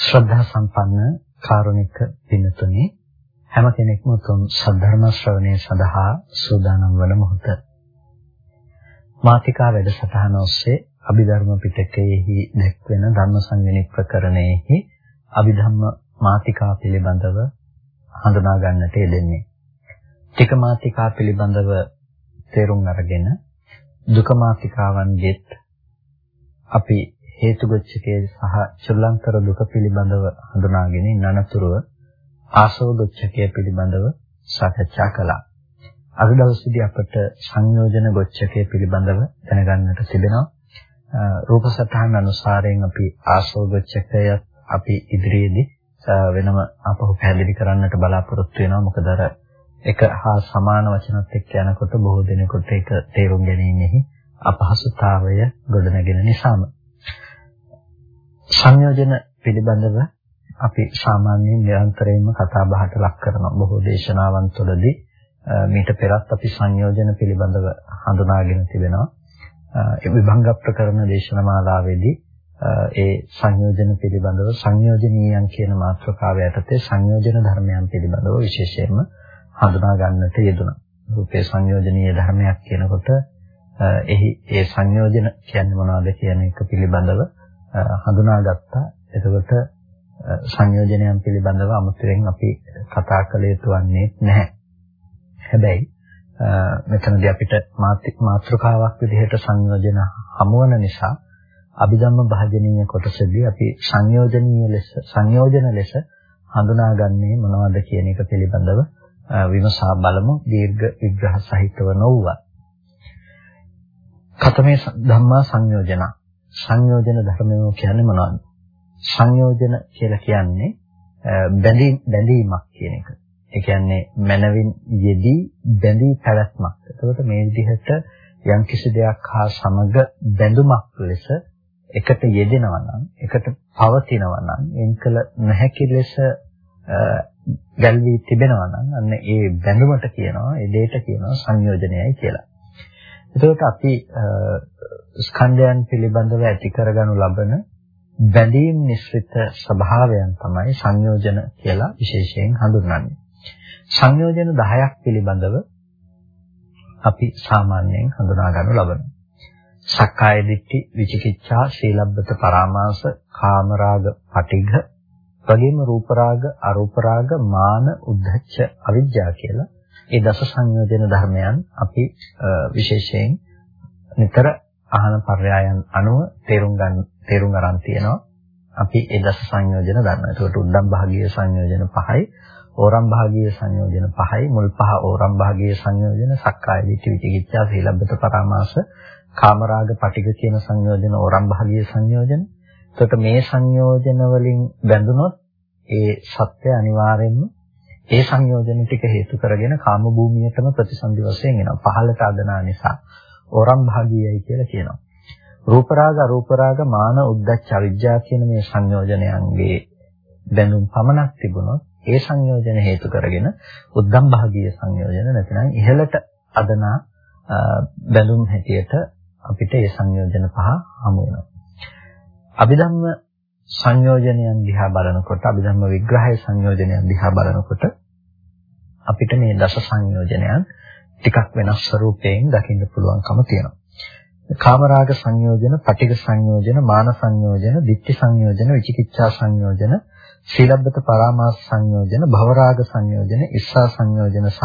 ශ්‍රද්ධා සම්පන්න කාරුණික පින්තුනි හැම කෙනෙක්ම උතුම් සද්ධර්ම ශ්‍රවණය සඳහා සූදානම් වන මොහොත මාතිකා වැඩසටහන ඔස්සේ අභිධර්ම පිටකයේහි දැක්වෙන ධර්ම සංගණි ප්‍රකරණයෙහි අභිධම්ම මාතිකා පිළිබඳව හඳුනා ගන්නට යෙදෙන්නේ. ටික මාතිකා පිළිබඳව තේරුම් අරගෙන දුක මාතිකාවන්ගෙත් අපි හේතුගොච්ඡකයේ සහ චුල්ලංකර දුක පිළිබඳව හඳුනාගෙන ඉන්නතුරුව ආසවගොච්ඡකය පිළිබඳව සාකච්ඡා කළා. අද දවසේදී අපට සංයෝජන ගොච්ඡකය පිළිබඳව දැනගන්නට තිබෙනවා. රූප සටහන් අනුසාරයෙන් අපි ආසවගොච්ඡකය අපි ඉදිරියේදී වෙනම අපහු පැහැදිලි කරන්නට බලාපොරොත්තු වෙනවා. මොකද අර එක හා සමාන වචනත් එක්ක යනකොට බොහෝ දෙනෙකුට ඒක තේරුම් ගැනීමෙහි අපහසුතාවය ගොඩනගෙන නිසාම සංයෝජන පිළිබඳව අපි සාමාන්‍යයෙන් නිරන්තරයෙන්ම කතා බහට ලක් කරන බොහෝ දේශනාවන් තුළදී මීට පෙරත් අපි සංයෝජන පිළිබඳව හඳුනාගෙන තිබෙනවා. ඒ විභංග ප්‍රකරණ දේශනමාලාවේදී ඒ සංයෝජන පිළිබඳව සංයෝජනීයන් කියන මාතෘකාව යටතේ සංයෝජන ධර්මයන් පිළිබඳව විශේෂයෙන්ම හඳුනා ගන්නට යෙදුණා. රූපේ සංයෝජනීය ධර්මයක් කියනකොට එහි ඒ සංයෝජන කියන්නේ මොනවද කියන එක පිළිබඳව හඳුනාගත්තා. එතකොට සංයෝජනයන් පිළිබඳව අමුතුවෙන් අපි කතා කළ යුතු වන්නේ නැහැ. හැබැයි මෙතනදී අපිට මාතෘකාවක් විදිහට සංයෝජන හමුවන නිසා අභිධම්ම භාජනීය කොටසදී අපි සංයෝජනීය ලෙස සංයෝජන ලෙස හඳුනාගන්නේ මොනවද කියන එක පිළිබඳව විමසා බලමු දීර්ඝ විග්‍රහ සහිතව නොවුවා. කතමේ ධම්මා සංයෝජන සංයෝජන ධර්මය කියන්නේ මොනවද? සංයෝජන කියලා කියන්නේ බැඳී බැඳීමක් කියන එක. ඒ කියන්නේ මනවින් යෙදී බැඳී පැවැත්මක්. එතකොට මේ විදිහට යම්කිසි දෙයක් හා සමග බැඳුමක් ලෙස එකට යෙදෙනවා නම්, එකට පවතිනවා නම්, එන්කල නැහැකි ලෙස ගැල්වී තිබෙනවා නම් අන්න ඒ බැඳුමට කියනවා, ඒ දෙයට කියනවා සංයෝජනයයි කියලා. එතකොට අපි ස්කන්ධයන් පිළිබඳව ඇති කරගනු ලබන බැඳීම් නිස්සිත ස්වභාවයන් තමයි සංයෝජන කියලා විශේෂයෙන් හඳුන්වන්නේ. සංයෝජන 10ක් පිළිබඳව අපි සාමාන්‍යයෙන් හඳුනා ගන්නු ලබනවා. සක්කාය දිට්ඨි, විචිකිච්ඡා, සීලබ්බත පරාමාස, කාමරාග, පටිඝ, වගේම රූපරාග, අරූපරාග, මාන, උද්ධච්ච, අවිජ්ජා කියලා ඒ දස සංයෝජන ධර්මයන් අපි විශේෂයෙන් නිතර අහන පර්යායන් අනුව තේරුම් ගන්න තේරුම් අරන් තියෙනවා. අපි ඒ දස සංයෝජන දන්නවා. ඒකට උද්දම් භාගීය සංයෝජන පහයි, ඕරම් භාගීය සංයෝජන පහයි, මුල් පහ ඕරම් භාගීය සංයෝජන, සක්කාය දිට්ඨි විචිකිච්ඡා සීලබ්බත පරාමාස, කාමරාග පටිඝ කියන සංයෝජන ඕරම් භාගීය සංයෝජන. එතකොට මේ සංයෝජන වලින් බැඳුනොත් ඒ සත්‍ය අනිවාර්යෙන්ම ඒ සංයෝජන ටික හේතු කරගෙන කාම භූමියටම ප්‍රතිසන්දි වශයෙන් එනවා. පහළට අදනා නිසා ඕරම් භාගීයයි කියලා කියනවා. රූප රාග අරූප රාග මාන උද්දච්ච අවිජ්ජා කියන මේ සංයෝජනයන්ගේ බැඳුම් පමණක් තිබුණොත් ඒ සංයෝජන හේතු කරගෙන උද්දම් භාගීය සංයෝජන නැතිනම් ඉහළට අදනා බැඳුම් හැටියට අපිට ඒ සංයෝජන පහ හමු වෙනවා. අභිධම්ම සංයෝජනයන් දිහා බලනකොට අභිධම්ම විග්‍රහය සංයෝජනයන් දිහා බලනකොට අපිට මේ දස සංයෝජනයන් ටිකක් වෙනස් ස්වරූපයෙන් දකින්න පුළුවන්කම තියෙනවා. කාමරාග සංයෝජන, පටිඝ සංයෝජන, මාන සංයෝජන, ditthi සංයෝජන, විචිකිච්ඡා සංයෝජන, සීලබ්බත පරාමාස සංයෝජන, භවරාග සංයෝජන, ඉස්සා සංයෝජන සහ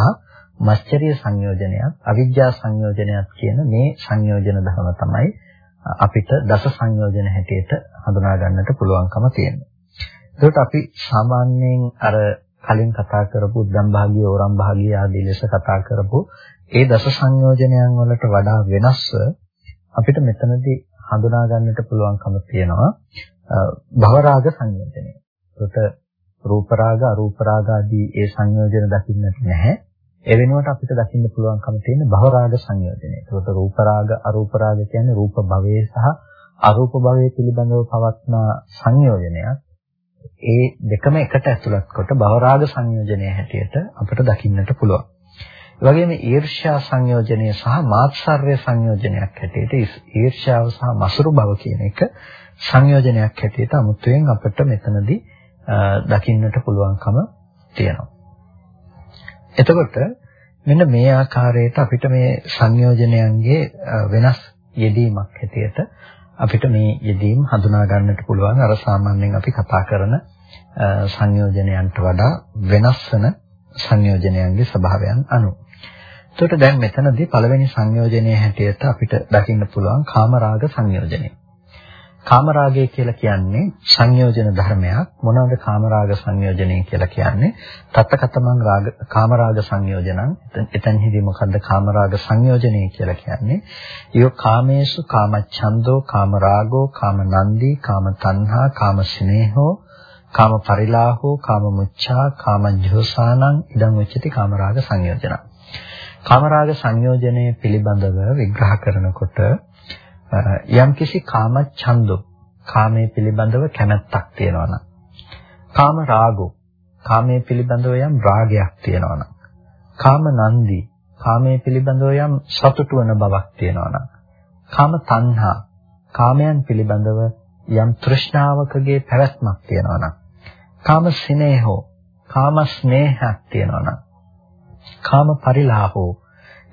මච්චරිය සංයෝජනයත්, අවිජ්ජා සංයෝජනයත් කියන මේ සංයෝජන ධර්ම තමයි අපිට දස සංයෝජන හැටියට හඳුනා ගන්නට පුළුවන්කම තියෙනවා. ඒකට අපි සාමාන්‍යයෙන් අර කලින් කතා කරපු උද්දම් භාගිය, ඕරම් භාගිය ආදී ලෙස කතා කරපු ඒ දස සංයෝජනයන් වලට වඩා වෙනස්ව අපිට මෙතනදී හඳුනා ගන්නට පුළුවන්කම තියෙනවා භවරාග සංයෝජනය. ඒකට රූප රාග, අරූප රාග ආදී ඒ සංයෝජන දකින්නට නැහැ. ඒ වෙනුවට අපිට දකින්න පුළුවන්කම තියෙන භවරාග සංයෝජනය. ඒකට රූප රාග, අරූප රාග කියන්නේ රූප භවයේ සහ අරූප භවයේ පිළිබඳව පවත්න සංයෝජනයක්. ඒ දෙකම එකට ඇතුළත් කොට භවරාග සංයෝජනය හැටියට අපිට දකින්නට පුළුවන්. ඒ වගේම ඊර්ෂ්‍යා සංයෝජනය සහ මාත්සර්ය සංයෝජනයක් හැටියට ඊර්ෂ්‍යාව සහ මසුරු බව කියන එක සංයෝජනයක් හැටියට අමුතුවෙන් අපිට මෙතනදී දකින්නට පුළුවන්කම තියෙනවා. එතකොට මෙන්න මේ ආකාරයට අපිට මේ සංයෝජනයන්ගේ වෙනස් යෙදීමක් හැටියට අපිට මේ යෙදීම් හඳුනා ගන්නට පුළුවන් අර සාමාන්‍යයෙන් අපි කතා කරන සංයෝජනයන්ට වඩා වෙනස් වෙන සංයෝජනයන්ගේ ස්වභාවයන් අනුව. එතකොට දැන් මෙතනදී පළවෙනි සංයෝජනයේ හැටියට අපිට දකින්න පුළුවන් කාමරාග සංයෝජනය. කාමරාගය කියලා කියන්නේ සංයෝජන ධර්මයක්. මොනවද කාමරාග සංයෝජනය කියලා කියන්නේ? තත්තකතමං රාග කාමරාග සංයෝජනං. එතනහිදී මොකද්ද කාමරාග සංයෝජනය කියලා කියන්නේ? යෝ කාමේසු කාමච්ඡන්தோ කාමරාගෝ කාමනන්දී කාමතණ්හා කාමස්නේහෝ කාම පරිලාහෝ කාම මුච්ඡා කාම ජෝසානං ඉදං උච්චති කාමරාග සංයෝජන. කාමරාග සංයෝජනයේ පිළිබඳව විග්‍රහ කරනකොට යම්කිසි කාම ඡන්දෝ කාමයේ පිළිබඳව කැමැත්තක් තියෙනවා නම් කාම රාගෝ කාමයේ පිළිබඳව යම් රාගයක් තියෙනවා නම් කාම නන්දි කාමයේ පිළිබඳව යම් සතුටු වන බවක් තියෙනවා නම් කාම තණ්හා කාමයන් පිළිබඳව යම් තෘෂ්ණාවකගේ පැවැත්මක් තියෙනවා නම් කාම සිනේහෝ කාම ස්නේහයක් තියෙනවා නම් කාම පරිලාහෝ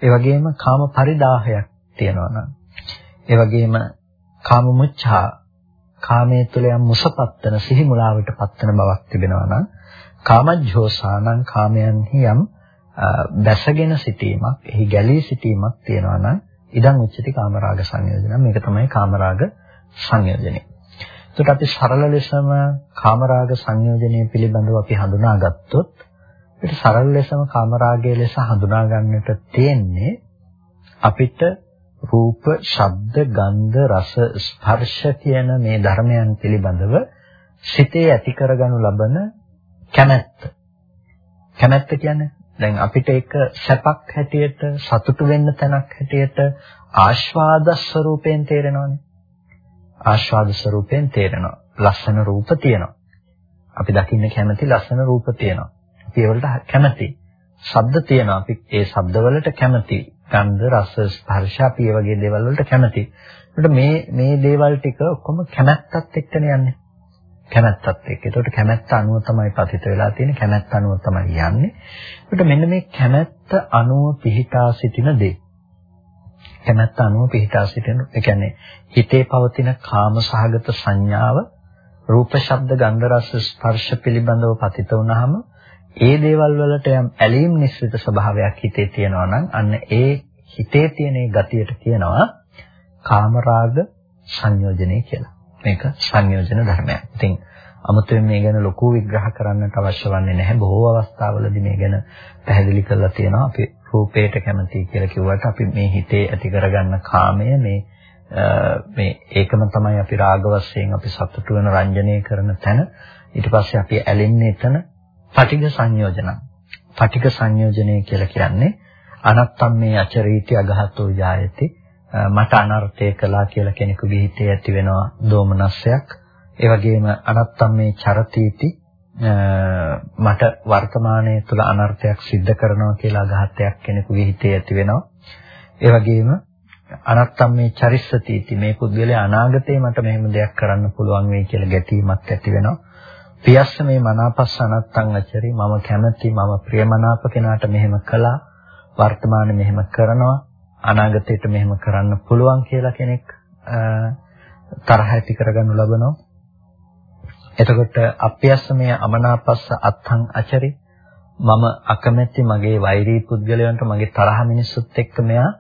ඒ වගේම කාම පරිදාහයක් තියෙනවා නම් ඒ වගේම කාම මුච්ඡා කාමයේ තුල යම් මුසපත් වෙන සිහි මුලාවටපත් වෙන බවක් තිබෙනවා නම් කාමජ්ජෝසානං කාමයන්හි යම් දැසගෙන සිටීමක් එහි ගැලී සිටීමක් තියෙනවා නම් ඉදන් උච්චති කාමරාග සංයෝජන මේක තමයි කාමරාග සංයෝජනය. එතකොට අපි සරල ලෙසම කාමරාග සංයෝජනය පිළිබඳව අපි හඳුනාගත්තොත් ඒක සරල ලෙසම කාමරාගය ලෙස හඳුනා ගන්නට තියෙන්නේ අපිට රූප, ශබ්ද, ගන්ධ, රස, ස්පර්ශ කියන මේ ධර්මයන් පිළිබඳව සිතේ ඇති කරගනු ලබන කැමැත්ත. කැමැත්ත කියන්නේ දැන් අපිට ඒක සැපක් හැටියට, සතුටු වෙන්න තැනක් හැටියට ආස්වාද ස්වરૂපයෙන් තේරෙනවනේ. ආස්වාද ස්වરૂපයෙන් තේරෙනවා. ලස්සන රූප තියෙනවා. අපි දකින්න කැමති ලස්සන රූප තියෙනවා. අපි ඒවලට කැමති. ශබ්ද තියෙනවා. අපි ඒ ශබ්දවලට කැමති. ගන්ධ රස ස්පර්ශ අපි ඒ වගේ දේවල් වලට කැමති. ඒකට මේ මේ දේවල් ටික ඔක්කොම කැමැත්තත් එක්කනේ යන්නේ. කැමැත්තත් එක්ක. ඒකට කැමැත්ත අනුව තමයි පතිත වෙලා තියෙන්නේ. කැමැත්ත අනුව තමයි යන්නේ. ඒකට මෙන්න මේ කැමැත්ත අනුව පිහිටා සිටින දේ. කැමැත්ත අනුව පිහිටා සිටින ඒ කියන්නේ හිතේ පවතින කාම සහගත සංඥාව රූප ශබ්ද ගන්ධ රස ස්පර්ශ පිළිබඳව පතිත වුනහම ඒ දේවල් වලට යම් ඇලීම් නිස්සිත ස්වභාවයක් හිතේ තියෙනවා නම් අන්න ඒ හිතේ තියෙන ගතියට කියනවා කාමරාග සංයෝජනය කියලා. මේක සංයෝජන ධර්මයක්. ඉතින් අමුතුවෙන් මේ ගැන ලොකු විග්‍රහ කරන්නට අවශ්‍ය වන්නේ නැහැ. බොහෝ අවස්ථාවලදී මේ ගැන පැහැදිලි කරලා තියෙනවා. අපි රූපයට කැමති කියලා කිව්වට අපි මේ හිතේ ඇති කරගන්න කාමය මේ මේ ඒකම තමයි අපි රාග වශයෙන් අපි සතුටු වෙන රංජනය කරන තැන. ඊට පස්සේ අපි ඇලෙන්නේ එතන පටිඝ සංයෝජන. පටිඝ සංයෝජනය කියලා කියන්නේ අනත්තම් මේ අචරීති අගහතෝ ජායති මට අනර්ථය කළා කියලා කෙනෙකුගේ හිතේ ඇති වෙනවා දෝමනස්සයක්. ඒ වගේම අනත්තම් මේ චරතිති මට වර්තමානයේ තුල අනර්ථයක් සිද්ධ කරනවා කියලා අගහතයක් කෙනෙකුගේ හිතේ ඇති වෙනවා. ඒ වගේම අනත්තම් මේ චරිස්සතිති මේ පුද්ගලයා අනාගතේ මට මෙහෙම දෙයක් කරන්න පුළුවන් වෙයි කියලා ගැටීමක් ඇති වෙනවා. පියස්ස මේ මනාපස්ස අනත්තං අචරි මම කැමති මම ප්‍රියමනාප කෙනාට මෙහෙම කළා. වර්තමානයේ මෙහෙම කරනවා. අනාගතයට මෙහෙම කරන්න පුළුවන් කියලා කෙනෙක් තරහ ඇති කරගනු ලබනවා. එතකොට අප්‍යස්ස මේ අමනාපස්ස අත්තං අචරි. මම අකමැති මගේ වෛරී පුද්ගලයන්ට මගේ තරහ මිනිස්සුත් එක්ක මෙයා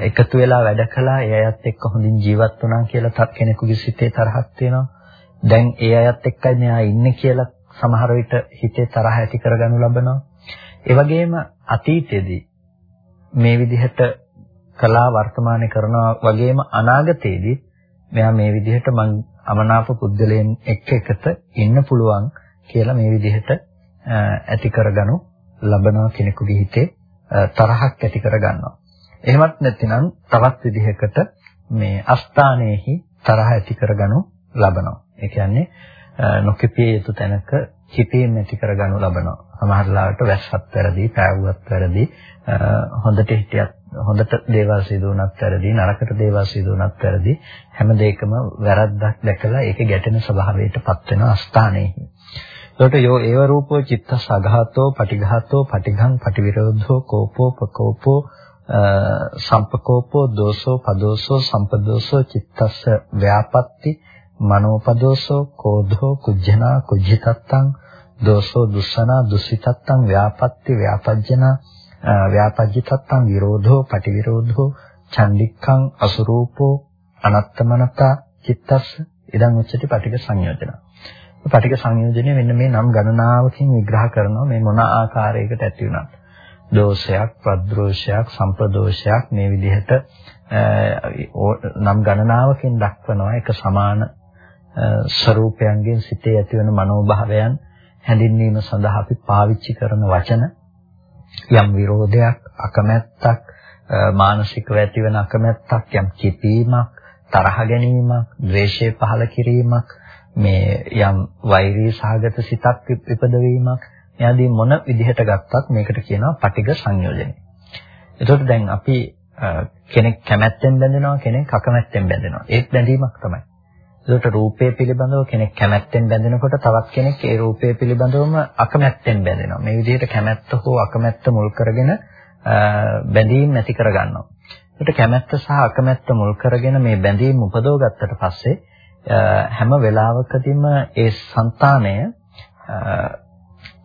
එකතු වෙලා වැඩ කළා. ඒ අයත් එක්ක හොඳින් ජීවත් වුණා කියලා තත් කෙනෙකුගේ සිතේ තරහක් තියෙනවා. දැන් ඒ අයත් එක්කයි මෙයා ඉන්නේ කියලා සමහර විට හිතේ තරහ ඇති කරගනු ලබනවා. ඒ වගේම අතීතයේදී මේ විදිහට කලා වර්තමානයේ කරනවා වගේම අනාගතයේදී මෙයා මේ විදිහට මං අමනාප පුද්ගලයන් එක්ක එකට ඉන්න පුළුවන් කියලා මේ විදිහට ඇති කරගනු ලබනවා කෙනෙකුගේ හිතේ තරහක් ඇති කරගන්නවා. එහෙමත් නැත්නම් තවත් විදිහකට මේ අස්ථානයේහි තරහ ඇති කරගනු ලබනවා. ඒ කියන්නේ නොකිපිය යුතු තැනක කිපීම ඇති කරගනු ලබනවා. සමහර ලාවට වැස්සත් වැරදි, පෑවුවත් වැරදි, හොඳට හිටියත් හොඳට දේවල් සිදු වුණත් වැරදි නරකට දේවල් සිදු වුණත් වැරදි හැම දෙයකම වැරද්දක් දැකලා ඒක ගැටෙන ස්වභාවයටපත් වෙන අස්ථානෙහි. ඒකට යෝ ඒව රූපෝ චිත්තස් අඝාතෝ පටිඝාතෝ පටිඝං පටිවිරෝධෝ කෝපෝ ප්‍රකෝපෝ සම්පකෝපෝ දෝසෝ පදෝසෝ සම්පදෝසෝ චිත්තස්ස ව්‍යාපත්ති මනෝපදෝසෝ කෝධෝ කුජ්ජනා කුජ්ජිතත්තං දෝසෝ දුස්සනා දුසිතත්තං ව්‍යාපත්ති ව්‍යාපජ්ජනා ව්‍යාපජ්ජිතත්තං විරෝධෝ පටිවිරෝධෝ චණ්ඩික්ඛං අසුරූපෝ අනත්තමනතා චිත්තස්ස ඉදං උච්චති පටික සංයෝජන. පටික සංයෝජනය මෙන්න මේ නම් ගණනාවකින් විග්‍රහ කරනවා මේ මොන ආකාරයකට ඇති වුණත්. දෝෂයක්, ප්‍රද්‍රෝෂයක්, සම්ප්‍රදෝෂයක් මේ විදිහට නම් ගණනාවකින් දක්වනවා එක සමාන ස්වરૂපයන්ගෙන් සිතේ ඇතිවන මනෝභාවයන් හැඳින්වීම සඳහා අපි පාවිච්චි කරන වචන යම් විරෝධයක් අකමැත්තක් මානසිකව ඇතිවන අකමැත්තක් යම් කිපීමක් තරහ ගැනීමක් ද්වේෂය පහළ කිරීමක් මේ යම් වෛරී සහගත සිතක් ඉපදවීමක් එයාදී මොන විදිහට ගත්තත් මේකට කියනවා පටිඝ සංයෝජනය. එතකොට දැන් අපි කෙනෙක් කැමැත්තෙන් බැඳෙනවා කෙනෙක් අකමැත්තෙන් බැඳෙනවා. ඒත් බැඳීමක් තමයි. ඒකට රූපය පිළිබඳව කෙනෙක් කැමැත්තෙන් බැඳෙනකොට තවත් කෙනෙක් ඒ රූපය පිළිබඳවම අකමැත්තෙන් බැඳෙනවා. මේ විදිහට කැමැත්ත හෝ අකමැත්ත මුල් කරගෙන බැඳීම් ඇති කරගන්නවා. ඒකට කැමැත්ත සහ අකමැත්ත මුල් කරගෙන මේ බැඳීම් උපදව ගත්තට පස්සේ හැම වෙලාවකදීම ඒ సంతානය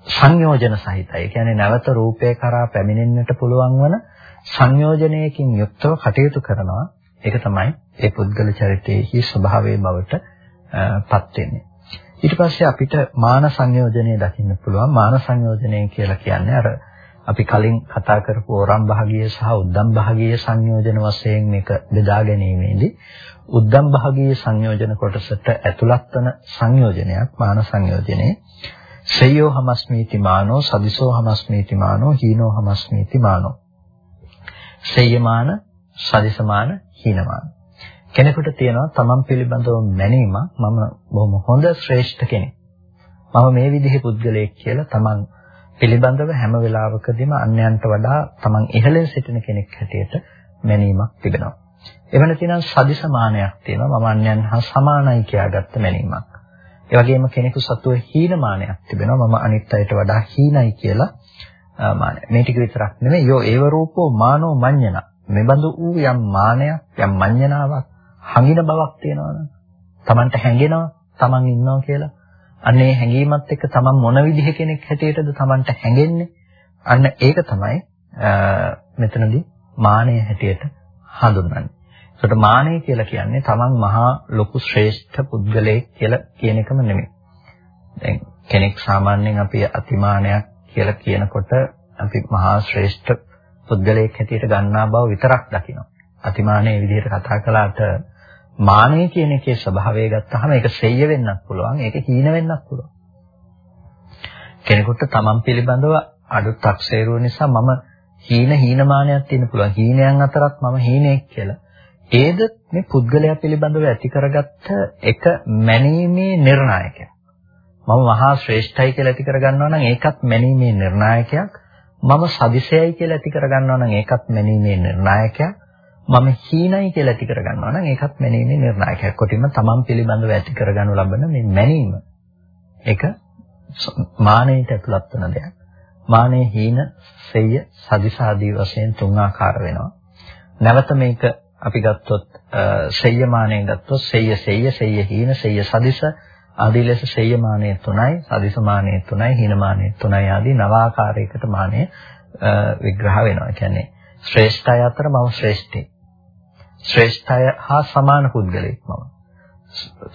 සංයෝජන සහිතයි. ඒ කියන්නේ නැවත රූපේ කරා පැමිණෙන්නට පුළුවන් වන සංයෝජනයකින් යුක්තව කටයුතු කරනවා. ඒක තමයි ඒ පුද්ගල චරිතයේහි ස්වභාවයේ බවට පත් වෙන්නේ. ඊට පස්සේ අපිට මාන සංයෝජනය දකින්න පුළුවන්. මාන සංයෝජනය කියලා කියන්නේ අර අපි කලින් කතා කරපු ඕරම් භාගීය සහ උද්දම් භාගීය සංයෝජන වශයෙන් මේක බෙදා ගැනීමේදී උද්දම් භාගීය සංයෝජන කොටසට ඇතුළත් වන සංයෝජනයක් මාන සංයෝජනේ සෙය්‍යෝ හමස්මීති මානෝ සදිසෝ හමස්මීති මානෝ හීනෝ හමස්මීති මානෝ සෙය්‍යමාන සදිසමාන හීනමාන කෙනෙකුට තියෙනවා තමන් පිළිබඳව මැනීමක් මම බොහොම හොඳ ශ්‍රේෂ්ඨ කෙනෙක් මම මේ විදිහේ පුද්ගලයෙක් කියලා තමන් පිළිබඳව හැම වෙලාවකදීම අන්‍යයන්ට වඩා තමන් ඉහළින් සිටින කෙනෙක් හැටියට මැනීමක් තිබෙනවා එවන තියෙනවා සදිසමානයක් තියෙනවා මම අන්‍යයන් හා සමානයි කියාගත්ත මැනීමක් ඒ වගේම කෙනෙකු සතුව හීනමානයක් තිබෙනවා. මම අනිත් අයට වඩා හීනයි කියලා මානය. මේ ටික විතරක් නෙමෙයි යෝ ඒව රූපෝ මානෝ මඤ්ඤණ. මෙබඳු වූ යම් මානයක් යම් මඤ්ඤණාවක් හඟින බවක් තියෙනවනම් Tamanට හැඟෙනවා Taman ඉන්නවා කියලා. අන්නේ හැඟීමත් එක්ක Taman මොන විදිහ කෙනෙක් හැටියටද Tamanට හැඟෙන්නේ? අන්න ඒක තමයි මෙතනදී මානය හැටියට හඳුන්වන්නේ. ඒකට මානෙ කියලා කියන්නේ තමන් මහා ලොකු ශ්‍රේෂ්ඨ පුද්ගලයෙක් කියලා කියන එකම නෙමෙයි. දැන් කෙනෙක් සාමාන්‍යයෙන් අපි අතිමානයක් කියලා කියනකොට අපි මහා ශ්‍රේෂ්ඨ පුද්ගලයෙක් හැටියට ගන්නා බව විතරක් දකිනවා. අතිමානයේ විදිහට කතා කළාට මානෙ කියන එකේ ස්වභාවය ගත්තාම ඒක සෙය්‍ය වෙන්නත් පුළුවන්, ඒක හීන වෙන්නත් පුළුවන්. කෙනෙකුට තමන් පිළිබඳව අඩු තක්සේරුව නිසා මම හීන හීනමානයක් තියෙන පුළුවන්. හීනයන් අතරත් මම හීනෙක් කියලා. ඒද මේ පුද්ගලයා පිළිබඳව ඇති කරගත්ත එක මැනීමේ නිර්ණායකයක්. මම මහා ශ්‍රේෂ්ඨයි කියලා ඇති කරගන්නවා නම් ඒකත් මැනීමේ නිර්ණායකයක්. මම සදිසයයි කියලා ඇති කරගන්නවා නම් ඒකත් මැනීමේ නිර්ණායකයක්. මම හීනයි කියලා ඇති කරගන්නවා නම් ඒකත් මැනීමේ නිර්ණායකයක්. කොටින්ම තමන් පිළිබඳව ඇති කරගනු ලබන මේ මැනීම ඒක මානෙට ඇතුළත් වෙන දෙයක්. මානෙ හීන, සෙය්‍ය, සදිස ආදී වශයෙන් තුන් ආකාර වෙනවා. නැවත මේක අපි ගත්තොත් සෙය්‍යමානය ගත්තොත් සෙය්‍ය සෙය්‍ය සෙය්‍ය හීන සෙය්‍ය සදිස ආදී ලෙස සෙය්‍යමානය තුනයි සදිසමානය තුනයි හීනමානය තුනයි ආදී නවාකාරයකට මානය විග්‍රහ වෙනවා. ඒ කියන්නේ ශ්‍රේෂ්ඨය අතර මම ශ්‍රේෂ්ඨයි. ශ්‍රේෂ්ඨය හා සමාන පුද්ගලෙක් මම.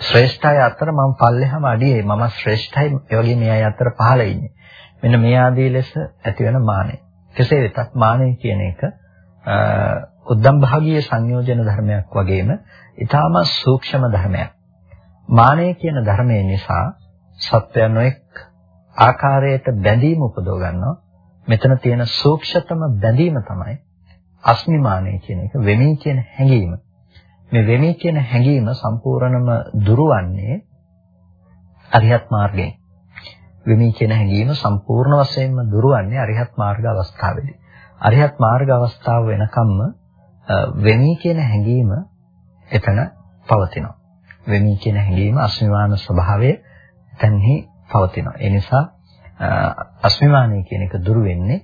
ශ්‍රේෂ්ඨය අතර මම පල්ලෙහාම අඩියේ මම ශ්‍රේෂ්ඨයි ඒ වගේ මේ අය අතර පහළ ඉන්නේ. මෙන්න මේ ආදී ලෙස ඇතිවන මානය. කෙසේ වෙතත් මානය කියන එක උද්දම් භාගීය සංයෝජන ධර්මයක් වගේම ඊටාම සූක්ෂම ධර්මයක්. මානය කියන ධර්මය නිසා සත්‍යයන් එක් ආකාරයට බැඳීම උපදව ගන්නවා. මෙතන තියෙන සූක්ෂතම බැඳීම තමයි අස්මිමානය කියන එක වෙමි කියන හැඟීම. මේ වෙමි කියන හැඟීම සම්පූර්ණම දුරවන්නේ අරිහත් මාර්ගයෙන්. වෙමි කියන හැඟීම සම්පූර්ණ වශයෙන්ම දුරවන්නේ අරිහත් මාර්ග අවස්ථාවේදී. අරිහත් මාර්ග අවස්ථාව වෙනකම්ම වෙමි කියන හැඟීම එතන පවතිනවා. වෙමි කියන හැඟීම අස්මිමාන ස්වභාවය එතනහි පවතිනවා. ඒ නිසා අස්මිමානය කියන එක දුරු වෙන්නේ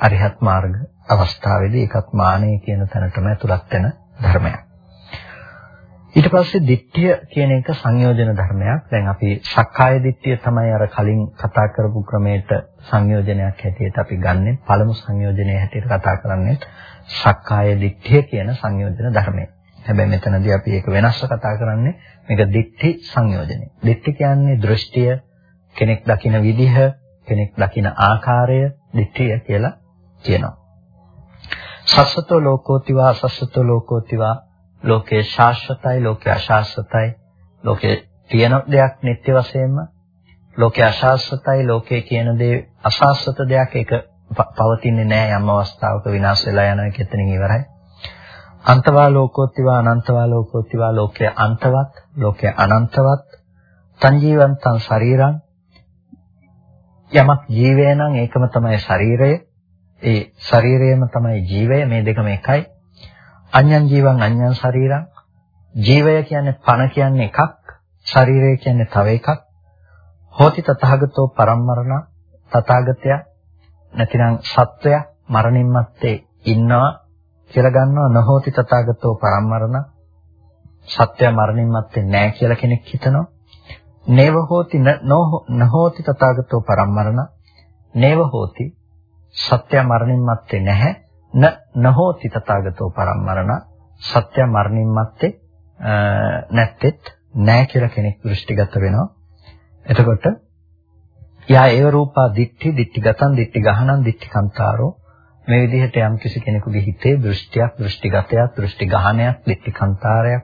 අරිහත් මාර්ග අවස්ථාවේදී ඒකත් මානය කියන තැනටම ඇතුළත් වෙන ධර්මයක්. ඊට පස්සේ දිට්ඨිය කියන එක සංයෝජන ධර්මයක්. දැන් අපි සක්කාය දිට්ඨිය තමයි අර කලින් කතා කරපු ක්‍රමයට සංයෝජනයක් හැටියට අපි ගන්නෙ. පළමු සංයෝජනයේ හැටියට කතා කරන්නේ සක්කාය දිට්ඨිය කියන සංයෝජන ධර්මය. හැබැයි මෙතනදී අපි ඒක වෙනස්ව කතා කරන්නේ මේක දිට්ඨි සංයෝජනය. දිට්ඨි කියන්නේ දෘෂ්ටිය, කෙනෙක් දකින විදිහ, කෙනෙක් දකින ආකාරය දිට්ඨිය කියලා කියනවා. සස්සතෝ ලෝකෝතිවා අසස්සතෝ ලෝකෝතිවා ලෝකේ ශාශ්වතයි ලෝකේ අශාශ්වතයි ලෝකේ තියෙන දෙයක් නිත්‍ය වශයෙන්ම ලෝකේ අශාශ්වතයි ලෝකේ කියන දේ අශාශ්වත දෙයක් ඒක පවතින්නේ නැහැ යම් අවස්ථාවක විනාශ වෙලා යන එක එතනින් ඉවරයි අන්තවා ලෝකෝත්තිවා අනන්තවා ලෝකෝත්තිවා ලෝකයේ අන්තවත් ලෝකයේ අනන්තවත් සංජීවන්තං ශරීරං යමක් ජීවය නම් ඒකම තමයි ශරීරය. ඒ ශරීරයම තමයි ජීවය මේ දෙකම එකයි. අඤ්ඤං ජීවං අඤ්ඤං ශරීරං. ජීවය කියන්නේ පණ කියන්නේ එකක් ශරීරය කියන්නේ තව එකක්. හෝති තථාගතෝ පරම්මරණ තථාගතය නැතිනම් සත්වය මරණින් මත්තේ ඉන්නවා. කියලා ගන්නවා. නොහෝති තථාගතෝ පරම්මරණ. සත්‍ය මරණින් මත්තේ නැහැ කියලා කෙනෙක් හිතනවා. නේව හෝති නහෝති තථාගතෝ පරම්මරණ. නේව හෝති සත්‍ය මරණින් මත්තේ නැහැ. න නහෝති තථාගතෝ පරම්මරණ. සත්‍ය මරණින් මත්තේ නැත්තේත් නැහැ කියලා කෙනෙක් දෘෂ්ටිගත වෙනවා. එතකොට යා ඒව රූපා දිට්ඨි දිට්ඨිගතං දිට්ඨි ගහනං දිට්ඨි කන්තාරෝ. මේ විදිහට යම් කිසි කෙනෙකුගේ හිතේ දෘෂ්ටියක් දෘෂ්ටිගතයක් දෘෂ්ටි ගහනයක් දිට්ඨි කන්තාරයක්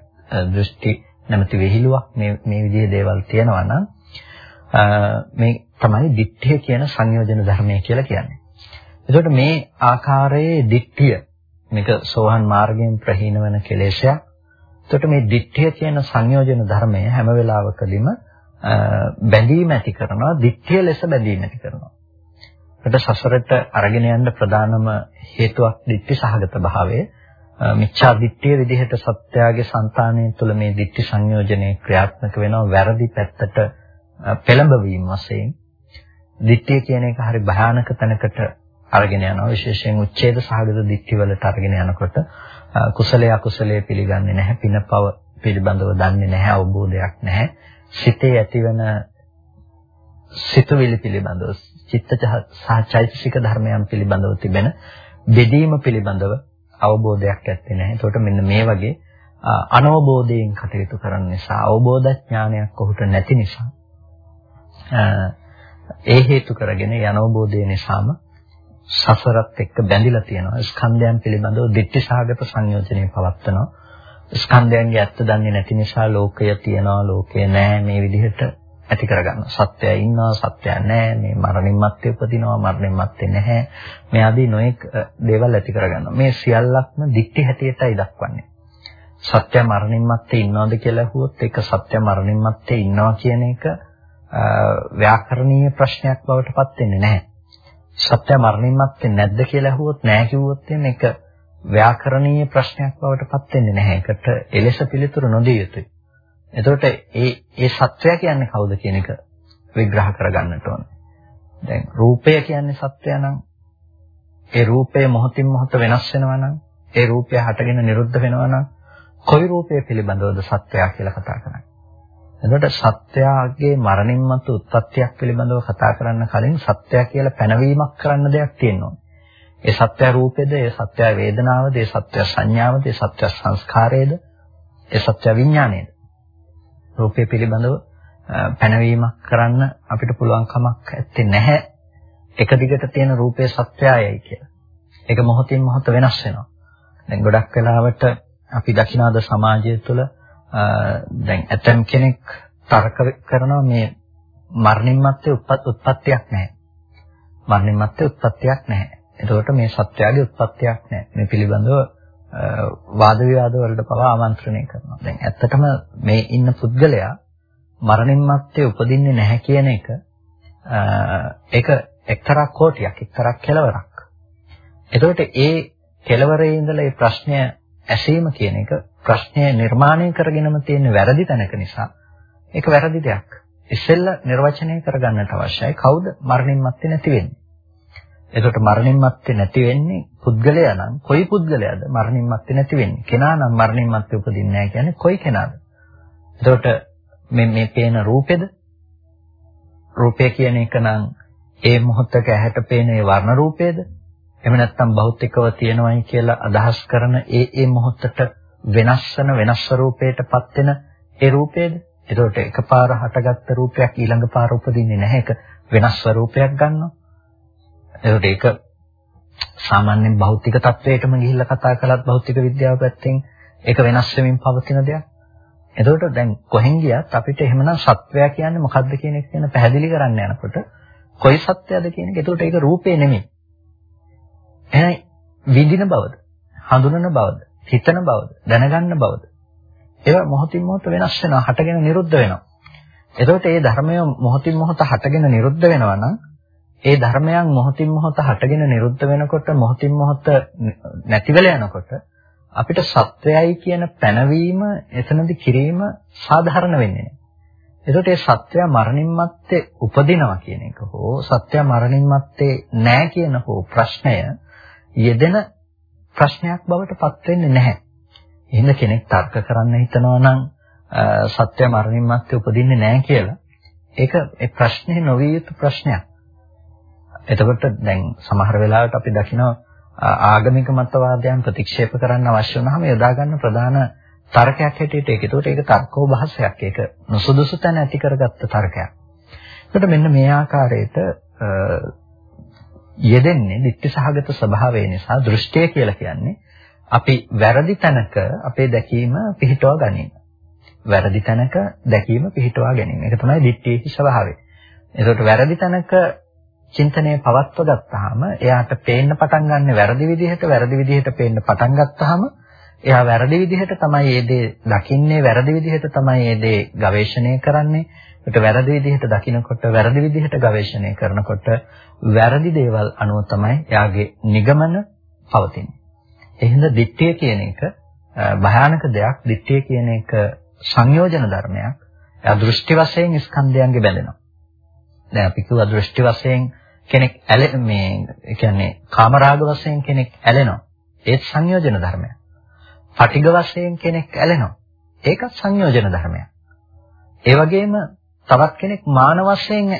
දෘෂ්ටි නැමැති වෙහිලුවක් මේ මේ විදිහේ දේවල් තියෙනවා නම් මේ තමයි දිට්ඨිය කියන සංයෝජන ධර්මය කියලා කියන්නේ. එතකොට මේ ආකාරයේ දිට්ඨිය මේක සෝහන් මාර්ගයෙන් ප්‍රහීන වෙන කෙලෙසයක්. එතකොට මේ දිට්ඨිය කියන සංයෝජන ධර්මය හැම වෙලාවකදීම බැඳීම ඇති කරනවා, දිට්ඨිය ලෙස බැඳීම ඇති කරනවා. ඒකට සසරට අරගෙන යන්න ප්‍රධානම හේතුවක් දිට්ඨි සහගත භාවය. මිච්ඡා දිට්ඨිය විදිහට සත්‍යයේ సంతානය තුළ මේ දිට්ඨි සංයෝජනේ ක්‍රියාත්මක වෙනවා වැරදි පැත්තට පෙළඹවීම වශයෙන්. දිට්ඨිය කියන එක හරි භයානක තැනකට අරගෙන යනවා විශේෂයෙන් උච්ඡේද සහගත දික්ටි වලට අරගෙන යනකොට කුසලයේ අකුසලයේ පිළිගන්නේ නැහැ පිනපව පිළිබඳව දන්නේ නැහැ අවබෝධයක් නැහැ සිතේ ඇතිවන සිතුවිලි පිළිබඳව චිත්ත සහ චෛතසික ධර්මයන් පිළිබඳව තිබෙන බෙදීම පිළිබඳව අවබෝධයක් ඇත්තේ නැහැ. ඒකට මෙන්න මේ වගේ අනවබෝධයෙන් කටයුතු කරන නිසා අවබෝධ ඥානයක් ඔහුට නැති නිසා ඒ හේතු කරගෙන යනවබෝධය නිසාම සසරත් එක්ක බැඳිලා තියෙනවා. ස්කන්ධයන් පිළිබඳව දිට්ඨි සහගත සංයෝජනය පවත්නවා. ස්කන්ධයන්ගේ ඇත්ත දන්නේ නැති නිසා ලෝකය තියෙනවා, ලෝකය නැහැ මේ විදිහට ඇති කරගන්නවා. සත්‍යය ඉන්නවා, සත්‍යය නැහැ. මේ මරණින් මත්තේ උපදිනවා, මරණින් මත්තේ නැහැ. මේ ආදී නොඑක් දේවල් ඇති කරගන්නවා. මේ සියල්ලක්ම දික්ටි හැටියටයි දක්වන්නේ. සත්‍ය මරණින් මත්තේ ඉන්නවද කියලා අහුවොත් ඒක සත්‍ය මරණින් මත්තේ ඉන්නවා කියන එක ව්‍යාකරණීය ප්‍රශ්නයක් බවට පත් වෙන්නේ නැහැ. සත්‍ය මරණින් මත්තේ නැද්ද කියලා අහුවොත් නැහැ කිව්වොත් මේක ව්‍යාකරණීය ප්‍රශ්නයක් බවට පත් වෙන්නේ නැහැ. ඒකට එලෙස පිළිතුරු නොදිය යුතුයි. එතකොට ඒ ඒ සත්‍යය කියන්නේ කවුද කියන එක විග්‍රහ කරගන්නට ඕනේ. දැන් රූපය කියන්නේ සත්‍යය නම් ඒ රූපය මොහොතින් මොහොත වෙනස් වෙනවා නම් ඒ රූපය හටගෙන නිරුද්ධ වෙනවා නම් කොයි රූපය පිළිබඳවද සත්‍යය කියලා කතා කරන්නේ? එතකොට සත්‍යයේ මරණින් මතු උත්පත්තියක් පිළිබඳව කතා කරන්න කලින් සත්‍ය කියලා පැනවීමක් කරන්න දෙයක් තියෙනවා. ඒ සත්‍ය රූපේද, ඒ සත්‍ය වේදනාවද, ඒ සත්‍ය සංඥාවද, ඒ සත්‍ය සංස්කාරයේද, ඒ සත්‍ය විඥානයේද. රූපේ පිළිබඳව පැනවීමක් කරන්න අපිට පුළුවන් කමක් නැත්තේ නැහැ. එක දිගට තියෙන රූපේ සත්‍යයයි කියලා. ඒක මොහොතින් මොහොත වෙනස් වෙනවා. දැන් ගොඩක් වෙලාවට අපි දකිනාද සමාජය තුළ දැන් ඇතම් කෙනෙක් තර්ක කරනවා මේ මරණින් මත්තේ උත්පත්තියක් නැහැ. මරණින් මත්තේ උත්පත්තියක් නැහැ. එතකොට මේ සත්‍යයේ උත්පත්තියක් නැහැ. මේ පිළිබඳව වාද විවාද වලට පවා ආමන්ත්‍රණය කරනවා. දැන් ඇත්තටම මේ ඉන්න පුද්ගලයා මරණින් මත්තේ උපදින්නේ නැහැ කියන එක ඒක එක්තරා කෝටියක් එක්තරා කෙලවරක්. එතකොට ඒ කෙලවරේ ඉඳලා මේ ප්‍රශ්නය ඇසීම කියන එක ප්‍රශ්නය නිර්මාණය කරගෙනම තියෙන වැරදි තැනක නිසා ඒක වැරදි දෙයක්. ඉස්සෙල්ල නිර්වචනය කරගන්නට අවශ්‍යයි කවුද මරණින් මත්තේ නැති වෙන්නේ. එතකොට මරණින් මත්තේ නැති වෙන්නේ පුද්ගලයා නම් කොයි පුද්ගලයාද මරණින් මත්තේ නැති වෙන්නේ? කෙනා නම් මරණින් මත්තේ උපදින්නේ නැහැ කියන්නේ කොයි කෙනාද? එතකොට මේ මේ පේන රූපෙද? රූපය කියන එක නම් ඒ මොහොතක ඇහැට පේන ඒ වර්ණ රූපයද? එහෙම නැත්නම් භෞතිකව තියෙනවයි කියලා අදහස් කරන ඒ ඒ මොහොතට වෙනස් වෙන වෙනස් ස්වરૂපයකටපත් වෙන ඒ රූපයද? එතකොට එකපාර හටගත්ත රූපයක් ඊළඟ පාර උපදින්නේ නැහැ. ඒක වෙනස් ස්වરૂපයක් ගන්නවා. එතකොට ඒක සාමාන්‍යයෙන් භෞතික තත්වයකටම ගිහිල්ලා කතා කළත් භෞතික විද්‍යාව පැත්තෙන් ඒක වෙනස් වෙමින් පවතින දෙයක්. එතකොට දැන් කොහෙන් ගියත් අපිට එහෙමනම් සත්වයා කියන්නේ මොකද්ද කියන එක ගැන පැහැදිලි කරන්න යනකොට කොයි සත්‍යයද කියන එක. එතකොට ඒක රූපේ නෙමෙයි. එහෙනම් විඳින බවද, හඳුනන බවද, හිතන බවද, දැනගන්න බවද. ඒවා මොහොතින් මොහොත වෙනස් වෙනවා, හටගෙන නිරුද්ධ වෙනවා. එතකොට මේ ධර්මය මොහොතින් මොහොත හටගෙන නිරුද්ධ වෙනවා නම් ඒ ධර්මයන් මොහොතින් මොහොත හටගෙන නිරුද්ධ වෙනකොට මොහොතින් මොහොත නැති වෙලා යනකොට අපිට සත්‍යයයි කියන පැනවීම එතනදි කිරීම සාධාරණ වෙන්නේ නැහැ. එතකොට ඒ සත්‍යය මරණින් මත්තේ උපදිනවා කියන එක හෝ සත්‍යය මරණින් මත්තේ නැහැ කියන හෝ ප්‍රශ්නය යෙදෙන ප්‍රශ්නයක් බවට පත් වෙන්නේ නැහැ. එහෙනම් කෙනෙක් තර්ක කරන්න හිතනවා නම් සත්‍ය මරණින් මත්තේ උපදින්නේ නැහැ කියලා. ඒක ඒ ප්‍රශ්නේ නොවිය යුතු ප්‍රශ්නයක්. එතකොට දැන් සමහර වෙලාවට අපි දකිනවා ආගමික මතවාදයන් ප්‍රතික්ෂේප කරන්න අවශ්‍ය වුණාම යොදා ගන්න ප්‍රධාන තර්කයක් හැටියට ඒක. ඒකට ඒක තර්කෝ භාෂයක්. ඒක නුසුදුසු තැන ඇති කරගත්ත තර්කයක්. ඒකට මෙන්න මේ ආකාරයට යෙදෙන්නේ ditthi සහගත ස්වභාවය නිසා දෘෂ්ටිය කියලා කියන්නේ අපි වැරදි තැනක අපේ දැකීම පිහිටවා ගැනීම. වැරදි තැනක දැකීම පිහිටවා ගැනීම. ඒක තමයි ditthියේ ස්වභාවය. ඒකට වැරදි තැනක චින්තනය පවත්ව ගත්තාම එයාට පේන්න පටන් ගන්න වැරදි විදිහට වැරදි විදිහට පේන්න පටන් ගත්තාම එයා වැරදි විදිහට තමයි මේ දේ දකින්නේ වැරදි විදිහට තමයි මේ දේ ගවේෂණය කරන්නේ ඒකට වැරදි විදිහට දකිනකොට වැරදි විදිහට ගවේෂණය කරනකොට වැරදි දේවල් අනුව තමයි එයාගේ නිගමන පවතින්නේ. එහෙනම් දිට්ඨිය කියන එක භයානක දෙයක්. දිට්ඨිය කියන එක සංයෝජන ධර්මයක්. එයා දෘෂ්ටි වශයෙන් ස්කන්ධයන්ගේ බැඳෙනවා. දැන් අපි කිව්වා දෘෂ්ටි වශයෙන් කෙනෙක් ඇලෙ මේ කියන්නේ කාමරාග වශයෙන් කෙනෙක් ඇලෙනවා. ඒත් සංයෝජන ධර්මයක්. පටිග වශයෙන් කෙනෙක් ඇලෙනවා. ඒකත් සංයෝජන ධර්මයක්. ඒ වගේම තවත් කෙනෙක් මාන වශයෙන්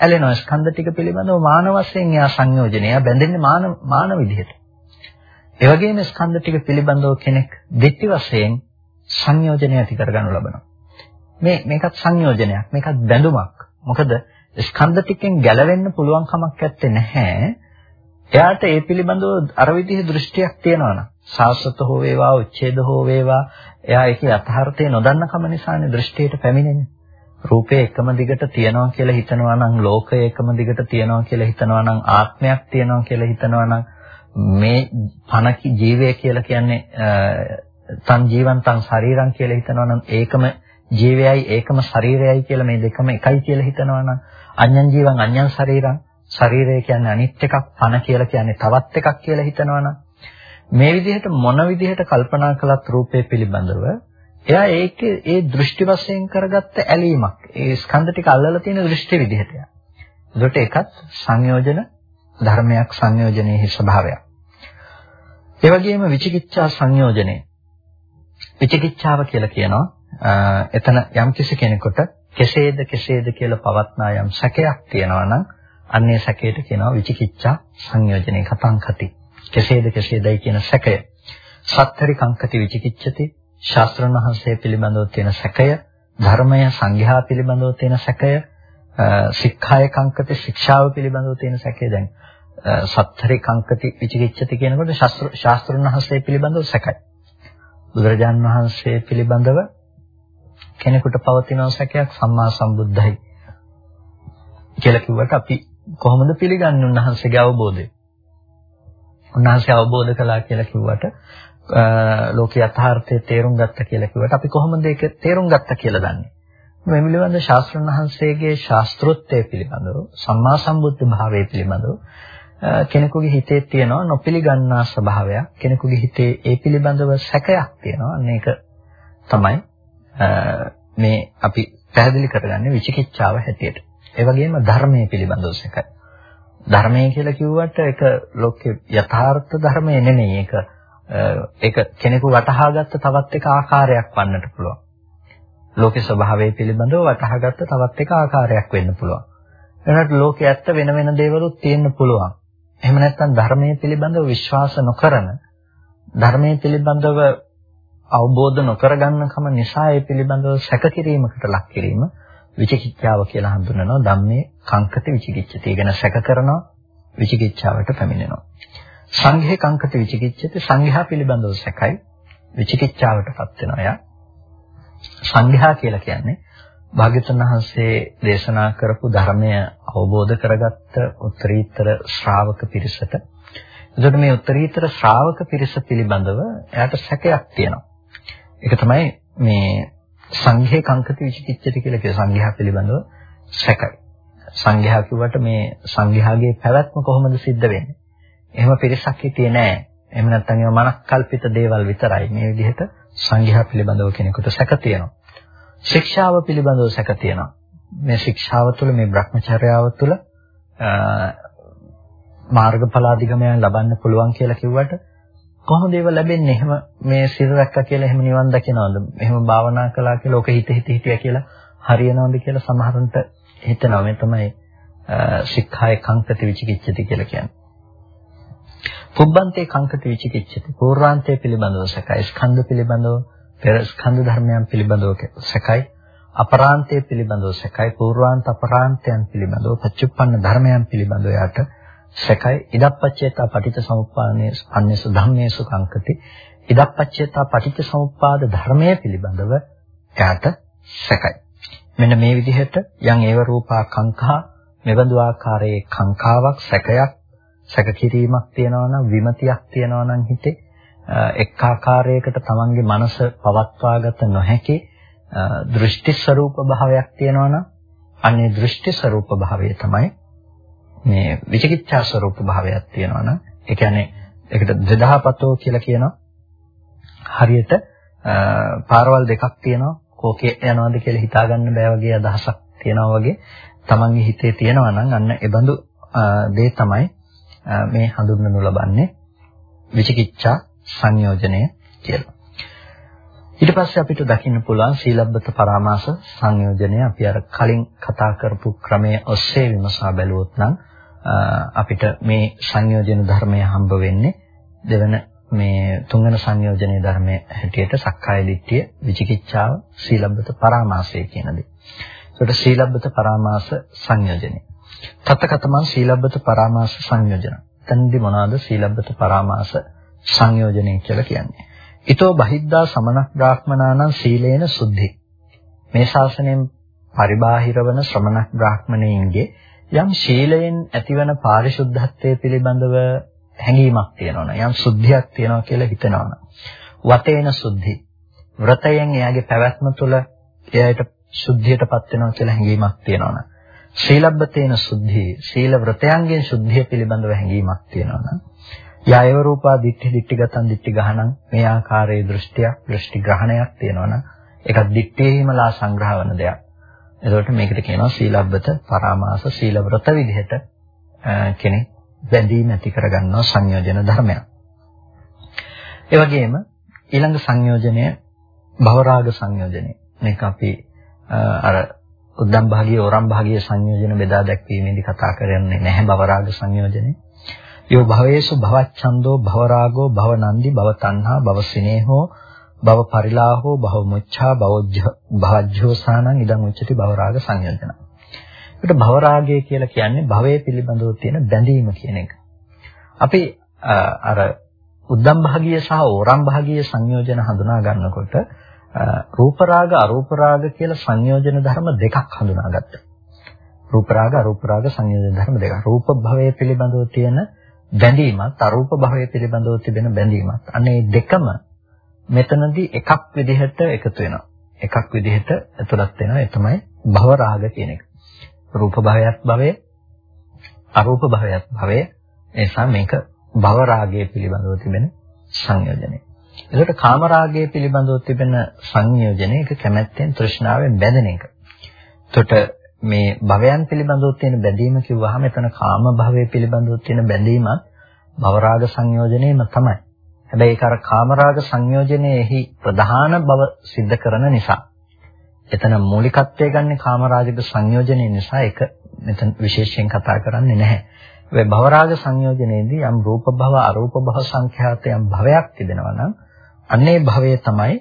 ඇලෙනවා. ස්කන්ධ ටික පිළිබඳව මාන වශයෙන් එයා සංයෝජනය. එයා බැඳෙන්නේ මාන මාන විදිහට. ඒ වගේම ස්කන්ධ ටික පිළිබඳව කෙනෙක් දෙට්ටි වශයෙන් සංයෝජනය ඇති කරගනු ලබනවා. මේ මේකත් සංයෝජනයක්. මේකත් බැඳුමක්. මොකද ස්කන්ධ ටිකෙන් ගැලවෙන්න පුළුවන් කමක් නැත්තේ නැහැ. එයාට ඒ පිළිබඳව අර විදිහේ දෘෂ්ටියක් තියෙනවා නම් සාස්වත හෝ වේවා උච්ඡේද හෝ වේවා එයා ඒකේ යථාර්ථය නොදන්න කම නිසානේ දෘෂ්ටියට පැමිණෙන්නේ. රූපේ එකම දිගට තියනවා කියලා හිතනවා නම් ලෝකය එකම දිගට තියනවා කියලා හිතනවා නම් ආත්මයක් තියනවා කියලා හිතනවා නම් මේ පණ ජීවය කියලා කියන්නේ තන් ජීවන්තං ශරීරං කියලා හිතනවා නම් ඒකම ජීවයයි ඒකම ශරීරයයි කියලා මේ දෙකම එකයි කියලා හිතනවා නම් අඤ්ඤං ජීවං අඤ්ඤං ශරීරං ශරීරය කියන්නේ අනිත් එකක් පණ කියලා කියන්නේ තවත් එකක් කියලා හිතනවනම් මේ විදිහට මොන විදිහට කල්පනා කළත් රූපය පිළිබඳව එයා ඒකේ ඒ දෘෂ්ටි වශයෙන් කරගත්ත ඇලීමක් ඒ ස්කන්ධ ටික අල්ලලා තියෙන දෘෂ්ටි විදිහට. ඒකට ඒකත් සංයෝජන ධර්මයක් සංයෝජනයේ ස්වභාවයක්. ඒ වගේම විචිකිච්ඡා සංයෝජනය. විචිකිච්ඡාව කියලා කියනවා එතන යම්කිසි කෙනෙකුට කෙසේද කෙසේද කියලා පවත්නා යම් සැකයක් තියෙනවා නම් අන්නේ සැකයට කියනවා විචිකිච්ඡා සංයෝජනේ කතංකති. කෙසේද කෙසේදයි කියන සැකය. සත්තරි කංකති විචිකිච්ඡති ශාස්ත්‍රණ වහන්සේ පිළිබඳව තියෙන සැකය, ධර්මය සංඝයා පිළිබඳව තියෙන සැකය, සික්ඛාය කංකති ශික්ෂාව පිළිබඳව තියෙන සැකය දැන් සත්තරි කංකති විචිකිච්ඡති කියනකොට ශාස්ත්‍රණ වහන්සේ පිළිබඳව සැකයි. බුදුරජාන් වහන්සේ පිළිබඳව කෙනෙකුට පවතින සැකයක් සම්මා සම්බුද්ධයි කියලා කිව්වට අපි කොහොමද පිළිගන්නේ උන්වහන්සේගේ අවබෝධය? උන්වහන්සේ අවබෝධ කළා කියලා කිව්වට ලෝක යථාර්ථයේ තේරුම් ගත්ත කියලා කිව්වට අපි කොහොමද ඒක තේරුම් ගත්ත කියලා දන්නේ? මේ පිළිබඳ ශාස්ත්‍රඥ වහන්සේගේ ශාස්ත්‍රෝත්තය පිළිබඳව සම්මා සම්බුද්ධ භාවය පිළිබඳව කෙනෙකුගේ හිතේ තියෙනවා නොපිළිගන්නා ස්වභාවයක් කෙනෙකුගේ හිතේ ඒ පිළිබඳව සැකයක් තියෙනවා අන්න ඒක තමයි මේ අපි පැහැදිලි කරගන්නේ විචිකිච්ඡාව හැටියට. ඒ වගේම ධර්මයේ පිළිබඳව සැකයි. ධර්මය කියලා කිව්වට ඒක ලෝකේ යථාර්ථ ධර්මය නෙමෙයි. ඒක ඒක කෙනෙකු වටහාගත්ත තවත් එක ආකාරයක් වන්නට පුළුවන්. ලෝකේ ස්වභාවය පිළිබඳව වටහාගත්ත තවත් එක ආකාරයක් වෙන්න පුළුවන්. එනකට ලෝකයේ ඇත්ත වෙන වෙන දේවලුත් තියෙන්න පුළුවන්. එහෙම නැත්නම් ධර්මයේ පිළිබඳව විශ්වාස නොකරන ධර්මයේ පිළිබඳව අවබෝධ නොකරගන්නකම නිසා ඒ පිළිබඳව සැකකිරීමකට ලක් කිරීම විචිකිච්ඡාව කියලා හඳුන්වනවා ධම්මේ කංකත විචිකිච්ඡති. ඒ කියන්නේ සැක කරනවා විචිකිච්ඡාවට පැමිණෙනවා. සංඝේ කංකත විචිකිච්ඡති සංඝයා පිළිබඳව සැකයි විචිකිච්ඡාවටපත් වෙනවා. යා සංඝයා කියලා කියන්නේ භාග්‍යතුන් වහන්සේ දේශනා කරපු ධර්මය අවබෝධ කරගත්ත උත්තරීතර ශ්‍රාවක පිරිසට එතකොට මේ උත්තරීතර ශ්‍රාවක පිරිස පිළිබඳව එයාට සැකයක් තියෙනවා. ඒක තමයි මේ සංඝේ කංකති විචිකිච්ඡති කියලා කියන සංඝයා පිළිබඳව සැකයි. සංඝයා කිව්වට මේ සංඝයාගේ පැවැත්ම කොහොමද සිද්ධ වෙන්නේ? එහෙම පිරිසක් හිටියේ නෑ. එහෙම නැත්නම් ඒවා මනස්කල්පිත දේවල් විතරයි. මේ විදිහට සංඝයා පිළිබඳව කෙනෙකුට සැක තියෙනවා. ශික්ෂාව පිළිබඳව සැක තියෙනවා. මේ ශික්ෂාව තුළ මේ Brahmacharyaව තුළ මාර්ගඵලාධිගමයන් ලබන්න පුළුවන් කියලා කිව්වට කොහොමද ඒව ලැබෙන්නේ? එහෙම මේ සිර රැක්කා කියලා එහෙම නිවන් දකිනවද? එහෙම භාවනා කළා කියලා ඔක හිත හිත හිටියා කියලා හරියනවද කියලා සමහරුන්ට හිතනවා. මේ තමයි ශික්ඛාය කංකති විචිකිච්ඡති කියලා කියන්නේ. පුබ්බන්තේ කංකති විචිකිච්ඡති. පූර්වාන්තයේ පිළිබඳව සැකයි. ස්කන්ධ පිළිබඳව පෙර ස්කන්ධ ධර්මයන් පිළිබඳව සැකයි. අපරාන්තයේ පිළිබඳව සැකයි. පූර්වාන්ත අපරාන්තයන් පිළිබඳව පච්චුප්පන්න ධර්මයන් පිළිබඳව යාට සැකයි. ඉදප්පච්චේතා පටිච්ච සමුප්පාදයේ අන්නේසු ධම්මේසු කංකති ඉදප්පච්චේතා පටිච්ච සමුප්පාද ධර්මයේ පිළිබඳව එයාට සැකයි. මෙන්න මේ විදිහට යම් ඒව රූපා කංකා මෙබඳු ආකාරයේ කංකාවක් සැකයක් සැක කිරීමක් තියනවා නම් විමතියක් තියනවා නම් හිතේ එක් ආකාරයකට තමන්ගේ මනස පවත්වාගත නොහැකි දෘෂ්ටි ස්වરૂප භාවයක් තියනවා නම් අන්නේ දෘෂ්ටි ස්වરૂප භාවය තමයි මේ විචිකිච්ඡා ස්වરૂප භාවයක් තියෙනවා නම් ඒ කියන්නේ ඒකට දෙදහපතෝ කියලා කියනවා. හරියට පාරවල් දෙකක් තියෙනවා. කෝකේ යනවාද කියලා හිතා ගන්න බෑ වගේ අදහසක් තියෙනවා වගේ තමන්ගේ හිතේ තියෙනවා නම් අන්න ඒ බඳු දේ තමයි මේ හඳුන්වනු ලබන්නේ විචිකිච්ඡා සංයෝජනය කියලා. ඊට පස්සේ අපිට දකින්න පුළුවන් සීලබ්බත පරාමාස සංයෝජනය. අපි අර කලින් කතා කරපු ක්‍රමයේ ඔස්සේ විමසා බැලුවොත් නම් අපිට මේ සංයෝජන ධර්මය හම්බ වෙන්නේ දෙවන මේ තුන්වන සංයෝජනයේ ධර්මයේ හැටියට සක්කාය දිට්ඨිය විචිකිච්ඡාව සීලබ්බත පරාමාසය කියන දේ. ඒකට සීලබ්බත පරාමාස සංයෝජනය. තත්කතමන් සීලබ්බත පරාමාස සංයෝජන. තන්දි මොනවාද සීලබ්බත පරාමාස සංයෝජනය කියලා කියන්නේ? ඊතෝ බහිද්දා සමනක් බ්‍රාහ්මනානම් සීලේන සුද්ධි. මේ ශාසනයෙන් පරිබාහිර වන ශ්‍රමණක් බ්‍රාහ්මණයින්ගේ යම් ශීලයෙන් ඇතිවන පාරිශුද්ධත්වයේ පිළිබඳව හැඟීමක් තියෙනවනේ යම් සුද්ධියක් තියෙනවා කියලා හිතනවනේ වතේන සුද්ධි වෘතයෙන් එයාගේ පැවැත්ම තුළ එයාට සුද්ධියටපත් වෙනවා කියලා හැඟීමක් තියෙනවනේ ශීලබ්බතේන සුද්ධි ශීල වෘතයන්ගෙන් සුද්ධිය පිළිබඳව හැඟීමක් තියෙනවනේ යායව රූපා දිට්ඨි දිට්ඨි ගතන් දිට්ඨි ගහනං මේ ආකාරයේ දෘෂ්ටියක් දෘෂ්ටි ග්‍රහණයක් තියෙනවනේ ඒක දිට්ඨියෙහිමලා සංග්‍රහ වන දෙයක්. එතකොට මේකට කියනවා සීලබ්බත පරාමාස සීල වෘත විදිහට කෙනෙක් බැඳීම ඇති කරගන්නවා සංයෝජන ධර්මයක්. ඒ වගේම ඊළඟ සංයෝජනය භවරාග සංයෝජනය. මේක අපි අර උද්දම් භාගීය ඕරම් භාගීය සංයෝජන බෙදා දැක්වීමේදී කතා කරන්නේ නැහැ භවරාග සංයෝජනය. යෝ භවයේසු භවච්ඡන්தோ භවරාගෝ භවනන්දි භවතණ්හා භවසිනේහෝ භව පරිලාහෝ භව මුච්ඡා භවජ්ජෝසානං ඉදං උච්චති භවරාග සංයෝජන. ඒකට භවරාගය කියලා කියන්නේ භවයේ පිළිබඳව තියෙන බැඳීම කියන එක. අපි අර උද්දම් භාගීය සහ ඕරම් භාගීය සංයෝජන හඳුනා ගන්නකොට රූප රාග අරූප රාග කියලා සංයෝජන ධර්ම දෙකක් හඳුනාගත්තා. රූප රාග අරූප රාග සංයෝජන ධර්ම දෙකක්. රූප භවයේ පිළිබඳව තියෙන බැඳීමත් අරූප භවයේ පිළිබඳව තිබෙන බැඳීමත්. අනේ දෙකම මෙතනදී එකක් විදිහට එකතු වෙනවා. එකක් විදිහට ඇතුළත් වෙනවා. ඒ තමයි භව රාග කියන එක. රූප භවයත් භවය, අරූප භවයත් භවය. ඒ නිසා මේක භව රාගය පිළිබඳව තිබෙන සංයෝජනය. එතකොට කාම රාගය පිළිබඳව තිබෙන සංයෝජනය ඒක කැමැත්තෙන් තෘෂ්ණාවෙන් බැඳෙන එක. එතකොට මේ භවයන් පිළිබඳව තියෙන බැඳීම කිව්වහම එතන කාම භවය පිළිබඳව තියෙන බැඳීමත් භව රාග සංයෝජනයම තමයි. හැබැයි ඒක අර කාම රාග සංයෝජනයේහි ප්‍රධාන බව सिद्ध කරන නිසා එතන මූලිකත්වය ගන්න කාමරාජික සංයෝජනය නිසා ඒක මෙතන විශේෂයෙන් කතා කරන්නේ නැහැ. ඒ භවරාග සංයෝජනයේදී යම් රූප භව අරූප භව සංඛ්‍යාත යම් භවයක් තිබෙනවා නම් අන්නේ භවය තමයි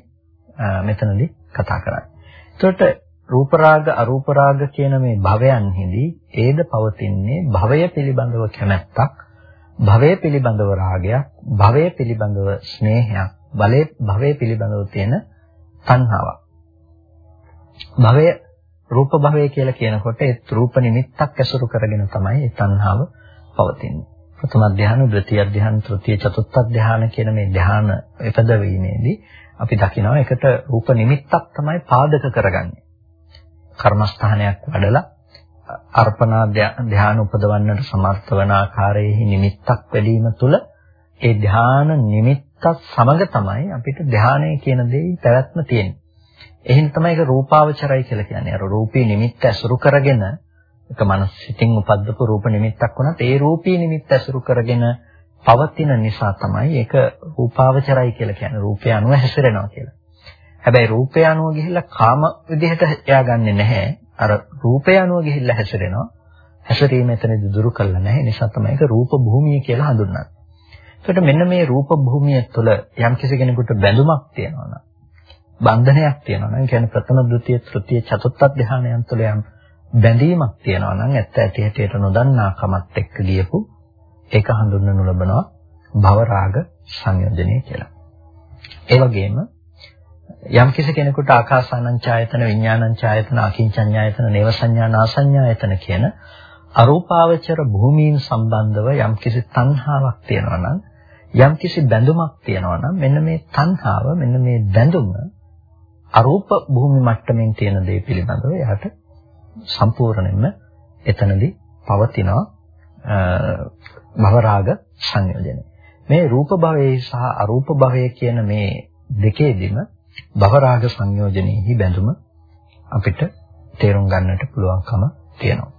මෙතනදී කතා කරන්නේ. එතකොට රූප රාග අරූප රාග කියන මේ භවයන්හිදී ඒද පවතින්නේ භවය පිළිබඳව කැමැත්තක් භවය පිළිබඳව රාගයක් භවය පිළිබඳව ස්නේහයක් බලේ භවය පිළිබඳව තියෙන තණ්හාවක් භවය රූප භවය කියලා කියනකොට ඒ රූප නිමිත්තක් ඇසුරු කරගෙන තමයි ඒ තණ්හාව පවතින්නේ. ප්‍රථම ධ්‍යාන, ද්විතීය ධ්‍යාන, තෘතීය චතුර්ථ ධ්‍යාන කියන මේ ධ්‍යාන එපදවීමේදී අපි දකිනවා එකට රූප නිමිත්තක් තමයි පාදක කරගන්නේ. කර්මස්ථානයක් වඩලා අර්පණා ධ්‍යාන උපදවන්නට සමර්ථ වන ආකාරයේ නිමිත්තක් වැඩිම තුල ඒ ධ්‍යාන නිමිත්තත් සමග තමයි අපිට ධ්‍යානය කියන දේ පැවැත්ම තියෙන්නේ. එහෙනම් තමයි ඒක රූපාවචරයි කියලා කියන්නේ. අර රූපී නිමිත්ත ඇසුරු කරගෙන ඒක මනස සිතින් උපද්දපු රූප නිමිත්තක් වුණත් ඒ රූපී නිමිත්ත ඇසුරු කරගෙන පවතින නිසා තමයි ඒක රූපාවචරයි කියලා කියන්නේ. රූපය අනුව හැසිරෙනවා කියලා. හැබැයි රූපය අනුව ගිහිල්ලා කාම විදිහට එයා ගන්නෙ නැහැ. අර රූපය අනුව ගිහිල්ලා හැසිරෙනවා. හැසිරීම එතනදී දුරු කළා නැහැ. නිසා තමයි ඒක රූප භූමිය කියලා හඳුන්වන්නේ. එතකොට මෙන්න මේ රූප භූමිය තුළ යම් කෙනෙකුට බැඳුමක් තියෙනවා නම් බන්ධනයක් තියෙනවා නම් කියන්නේ ප්‍රථම ද්විතීය තෘතීය චතුර්ථ ධානයන් තුළ යම් බැඳීමක් තියෙනවා නම් ඇත්ත ඇති හැටියට නොදන්නා කමත් එක්ක ගියපු ඒක හඳුන්වනු ලබනවා භව රාග සංයෝජනය කියලා. ඒ වගේම යම් කිසි කෙනෙකුට ආකාසානංචායතන විඥානංචායතන අකින්චඤ්ඤායතන නේව සංඥා නාසඤ්ඤායතන කියන අරූපාවචර භූමීන් සම්බන්ධව යම් කිසි තණ්හාවක් තියෙනවා නම් යම් කිසි බැඳුමක් තියෙනවා නම් මෙන්න මේ තණ්හාව මෙන්න මේ බැඳුම අරූප භූමි මට්ටමින් තියෙන දේ පිළිබඳව එයාට සම්පූර්ණයෙන්ම එතනදී පවතිනවා භවරාග සංයෝජනය. මේ රූප භවයේ සහ අරූප භවයේ කියන මේ දෙකේදීම භවරාග සංයෝජනයේහි බැඳුම අපිට තේරුම් ගන්නට පුළුවන්කම තියෙනවා.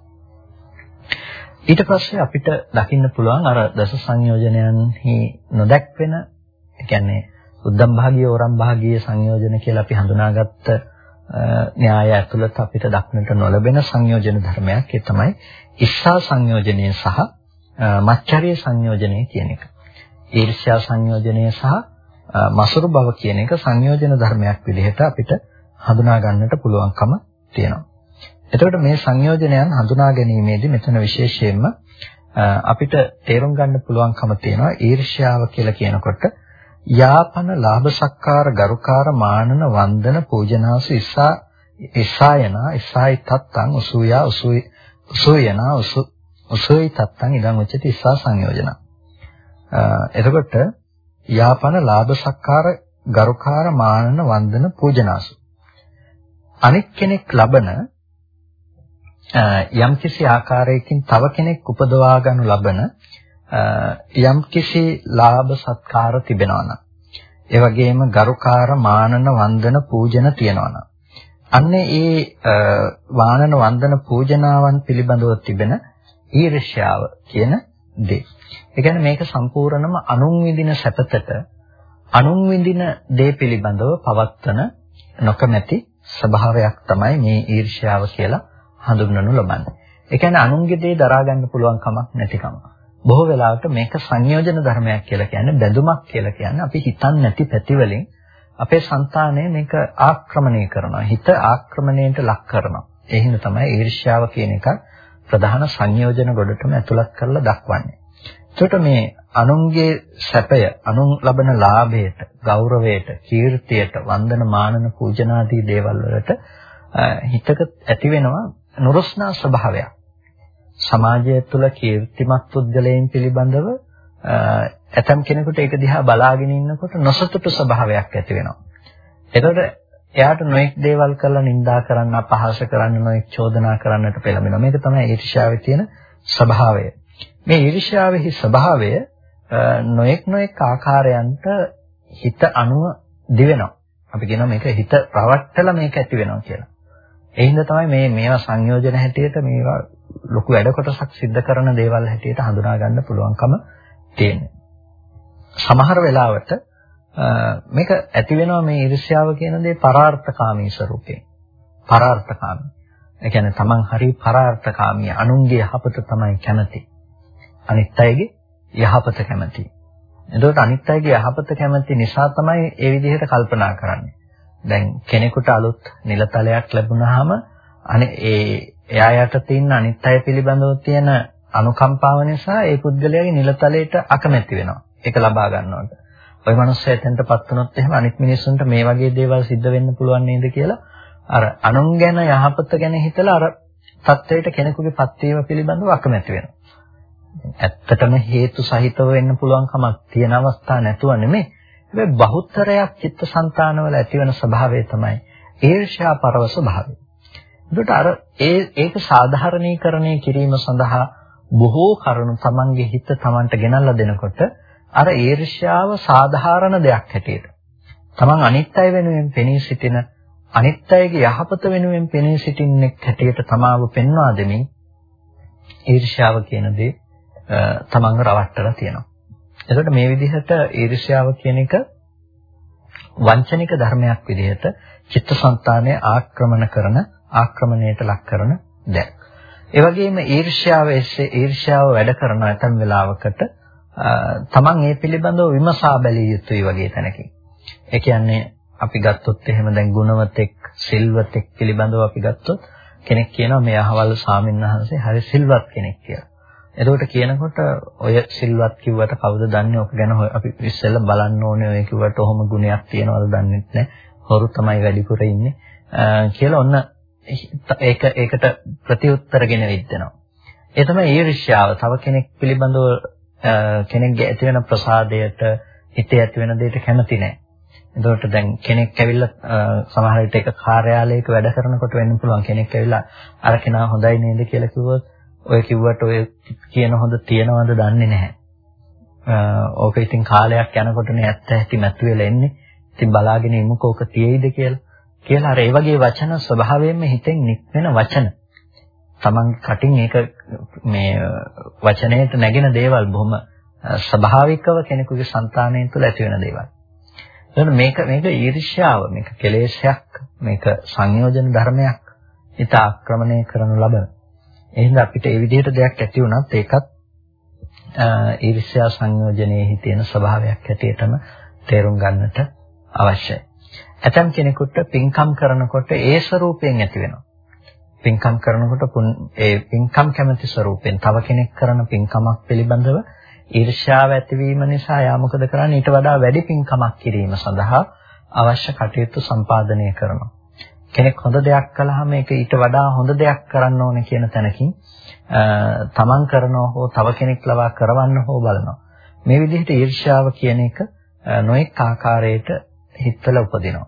ඊට පස්සේ අපිට දකින්න පුළුවන් අර දස සංයෝජනයන්හි නොදැක්වෙන ඒ කියන්නේ උද්දම් භාගීය ඕරම් භාගීය සංයෝජන කියලා අපි හඳුනාගත්ත න්‍යාය ඇතුළත අපිට දක්නට නොලැබෙන සංයෝජන ධර්මයක් ඒ තමයි ඉස්සා සංයෝජනය සහ මච්චරිය සංයෝජනය කියන එක. ඊර්ෂ්‍යා සංයෝජනය සහ මසුරු බව කියන එක සංයෝජන ධර්මයක් විදිහට අපිට හඳුනා ගන්නට පුළුවන්කම තියෙනවා. එතකොට මේ සංයෝජනයන් හඳුනා ගැනීමේදී මෙතන විශේෂයෙන්ම අපිට තේරුම් ගන්න පුළුවන්කම තියෙනවා ඊර්ෂ්‍යාව කියලා කියනකොට යාපන ලාභ සක්කාර ගරුකාර මානන වන්දන පූජනාසු ඉස්සා ඉස්සායන ඉස්සයි තත්තං උසුයා උසුයි උසුයන උසු උසුයි තත්තං ඉදං උච්චති ඉස්සා සංයෝජන. එතකොට යාපන ලාභ සක්කාර ගරුකාර මානන වන්දන පූජනාසු. අනෙක් කෙනෙක් ලබන යම්කිසි ආකාරයකින් තව කෙනෙක් උපදවා ගන්නු ලබන යම්කිසි ලාභ සත්කාර තිබෙනවා නම්. ඒ වගේම ගරුකාර මානන වන්දන පූජන තියනවා නම්. අන්නේ ඒ වානන වන්දන පූජනාවන් පිළිබඳව තිබෙන ඊර්ෂ්‍යාව කියන දේ. ඒ කියන්නේ මේක සම්පූර්ණම අනුන් විඳින සැපතට අනුන් විඳින දේ පිළිබඳව පවත්තන නොකමැති ස්වභාවයක් තමයි මේ ඊර්ෂ්‍යාව කියලා හඳුන්වනු ලබන්නේ. ඒ කියන්නේ අනුන්ගේ දේ දරා ගන්න පුළුවන් කමක් නැතිකම. බොහෝ වෙලාවට මේක සංයෝජන ධර්මයක් කියලා කියන්නේ බැඳුමක් කියලා කියන්නේ අපි හිතන්නේ නැති පැතිවලින් අපේ సంతානය මේක ආක්‍රමණය කරනවා. හිත ආක්‍රමණයට ලක් කරනවා. ඒ හින්දා තමයි ඊර්ෂ්‍යාව කියන එක ප්‍රධාන සංයෝජන ගොඩටම ඇතුළත් කරලා දක්වන්නේ. එතකොට මේ අනුන්ගේ සැපය, අනුන් ලබන ලාභයට, ගෞරවයට, කීර්තියට, වන්දන මානන පූජනාදී දේවල් වලට හිතක ඇති වෙනවා නුරුස්නා ස්වභාවයක්. සමාජය තුළ කීර්තිමත් පුද්ගලයන් පිළිබඳව ඇතම් කෙනෙකුට ඒක දිහා බලාගෙන ඉන්නකොට නොසතුටු ස්වභාවයක් ඇති වෙනවා. එතකොට එයාට නොඑක් දේවල් කරලා නිඳා කරන්න, අපහාස කරන්න, නොඑක් චෝදනා කරන්නට පෙළඹෙනවා. මේක තමයි ඊර්ෂ්‍යාවේ තියෙන ස්වභාවය. මේ ඊර්ෂ්‍යාවෙහි ස්වභාවය නොඑක් නොඑක් ආකාරයන්ට හිත අනුව දිවෙනවා. අපි කියනවා මේක හිත රවට්ටලා මේක ඇති වෙනවා කියලා. ඒ හින්දා තමයි මේ මේවා සංයෝජන හැටියට මේවා ලොකු වැඩ කොටසක් සිද්ධ කරන දේවල් හැටියට හඳුනා ගන්න පුළුවන්කම තියෙනවා. සමහර වෙලාවට මේක ඇති වෙනවා මේ ඊර්ෂ්‍යාව කියන දේ පරාර්ථකාමී ස්වරූපයෙන්. පරාර්ථකාමී. ඒ කියන්නේ තමන් හරි පරාර්ථකාමී අනුන්ගේ යහපත තමයි කැමති. අනිත් අයගේ යහපත කැමති. එතකොට අනිත් අයගේ යහපත කැමති නිසා තමයි ඒ විදිහට කල්පනා කරන්නේ. දැන් කෙනෙකුට අලුත් නිලතලයක් ලැබුණාම අනේ ඒ එයා යට තියෙන අනිත් අය පිළිබඳව තියෙන අනුකම්පාව නිසා ඒ පුද්ගලයාගේ නිලතලයට අකමැති වෙනවා. ඒක ලබා ගන්නවට. ওই මනුස්සයා එතනටපත් වුණොත් එහෙම අනිත් මිනිස්සුන්ට මේ වගේ දේවල් සිද්ධ වෙන්න පුළුවන් නේද කියලා අර අනුන් ගැන යහපත ගැන හිතලා අර තත්ත්වයට කෙනෙකුගේ පත්වීම පිළිබඳව අකමැති වෙනවා. ඇත්තටම හේතු සහිතව වෙන්න පුළුවන් කමක් තියෙන අවස්ථා නැතුව නෙමෙයි. හැබැයි බහුතරයක් චිත්තසංතානවල ඇතිවන ස්වභාවය තමයි ඊර්ෂ්‍යා පරව ස්වභාවය. එතකොට අර ඒ ඒක සාධාරණීකරණය කිරීම සඳහා බොහෝ කරුණු Tamange හිත Tamanට ගෙනල්ලා දෙනකොට අර ඊර්ෂ්‍යාව සාධාරණ දෙයක් හැටියට Taman අනිත් අය වෙනුවෙන් පෙනී සිටින අනිත් අයගේ යහපත වෙනුවෙන් පෙනී සිටින්නෙක් හැටියට තමාව පෙන්වා දෙමින් ඊර්ෂ්‍යාව කියන දේ තමන්ව රවට්ටලා තියෙනවා. එතකොට මේ විදිහට ඊර්ෂ්‍යාව කියන එක වංචනික ධර්මයක් විදිහට චිත්තසංතානය ආක්‍රමණ කරන ආක්‍රමණයට ලක් කරන දෙයක්. ඒ වගේම ඊර්ෂ්‍යාව එසේ ඊර්ෂ්‍යාව වැඩ කරන ඇතම් වෙලාවකට තමන් ඒ පිළිබඳව විමසා බැලිය යුතුයි වගේ තැනකින්. ඒ කියන්නේ අපි ගත්තොත් එහෙම දැන් ගුණවතෙක්, සිල්වතෙක් පිළිබඳව අපි ගත්තොත් කෙනෙක් කියනවා මේ අහවල් ස්වාමීන් වහන්සේ හරි සිල්වත් කෙනෙක් කියලා. එතකොට කියනකොට ඔය සිල්වත් කිව්වට කවුද දන්නේ ඔක ගැන අපි ඉස්සෙල්ලා බලන්න ඕනේ ඔය කිව්වට ඔහොම ගුණයක් තියනවද දන්නේ නැහැ. හොරු තමයි වැඩිපුර ඉන්නේ කියලා ඔන්න ඒක ඒකට ප්‍රතිඋත්තරගෙන විද්දනවා. ඒ තමයි ඊර්ෂ්‍යාව. තව කෙනෙක් පිළිබඳව කෙනෙක්ගේ ඇති වෙන ප්‍රසාදයට හිතේ ඇති වෙන දෙයට කැමති නැහැ. එතකොට දැන් කෙනෙක් ඇවිල්ලා සමහර විට ඒක කාර්යාලයක වැඩ කරනකොට වෙන්න පුළුවන් කෙනෙක් ඇවිල්ලා අර කෙනා හොඳයි නේද කියලා කිව්වොත් ඔය කිව්වට ඔය කියන හොඳ තියනවද දන්නේ නැහැ. ඕක ඉතින් කාලයක් යනකොටනේ ඇත්ත ඇති මැතුවෙලා එන්නේ. ඉතින් බලාගෙන ඉමුකෝ ඕක තියෙයිද කියලා. කියලා අර ඒ වගේ වචන ස්වභාවයෙන්ම හිතෙන් නික්මෙන වචන. Taman කටින් ඒක මේ වචනයට නැගෙන දේවල් බොහොම ස්වභාවිකව කෙනෙකුගේ సంతානය තුළ ඇති වෙන දේවල්. එතකොට මේක මේක ඊර්ෂ්‍යාව, මේක කෙලේශයක්, මේක සංයෝජන ධර්මයක්. හිත ආක්‍රමණය කරනු ලබන. එහෙනම් අපිට ඒ විදිහට දෙයක් ඇති වුණත් ඒකත් ඊර්ෂ්‍යා සංයෝජනයේ තියෙන ස්වභාවයක් හැටියටම තේරුම් ගන්නට අවශ්‍යයි. ඇතම් කෙනෙකුට පින්කම් කරනකොට ඒ ස්වરૂපයෙන් ඇති වෙනවා. පින්කම් කරනකොට ඒ පින්කම් කැමැති ස්වરૂපයෙන් තව කෙනෙක් කරන පින්කමක් පිළිබඳව ඊර්ෂ්‍යාව ඇතිවීම නිසා යා මොකද කරන්නේ ඊට වඩා වැඩි පින්කමක් කිරීම සඳහා අවශ්‍ය කටයුතු සම්පාදනය කරනවා. කෙනෙක් හොඳ දෙයක් කළාම ඒක ඊට වඩා හොඳ දෙයක් කරන්න ඕනේ කියන තැනකින් තමන් කරනව හෝ තව කෙනෙක් ලවා කරවන්න හෝ බලනවා. මේ විදිහට ඊර්ෂ්‍යාව කියන එක නොඑක් ආකාරයට හිතවල උපදිනවා.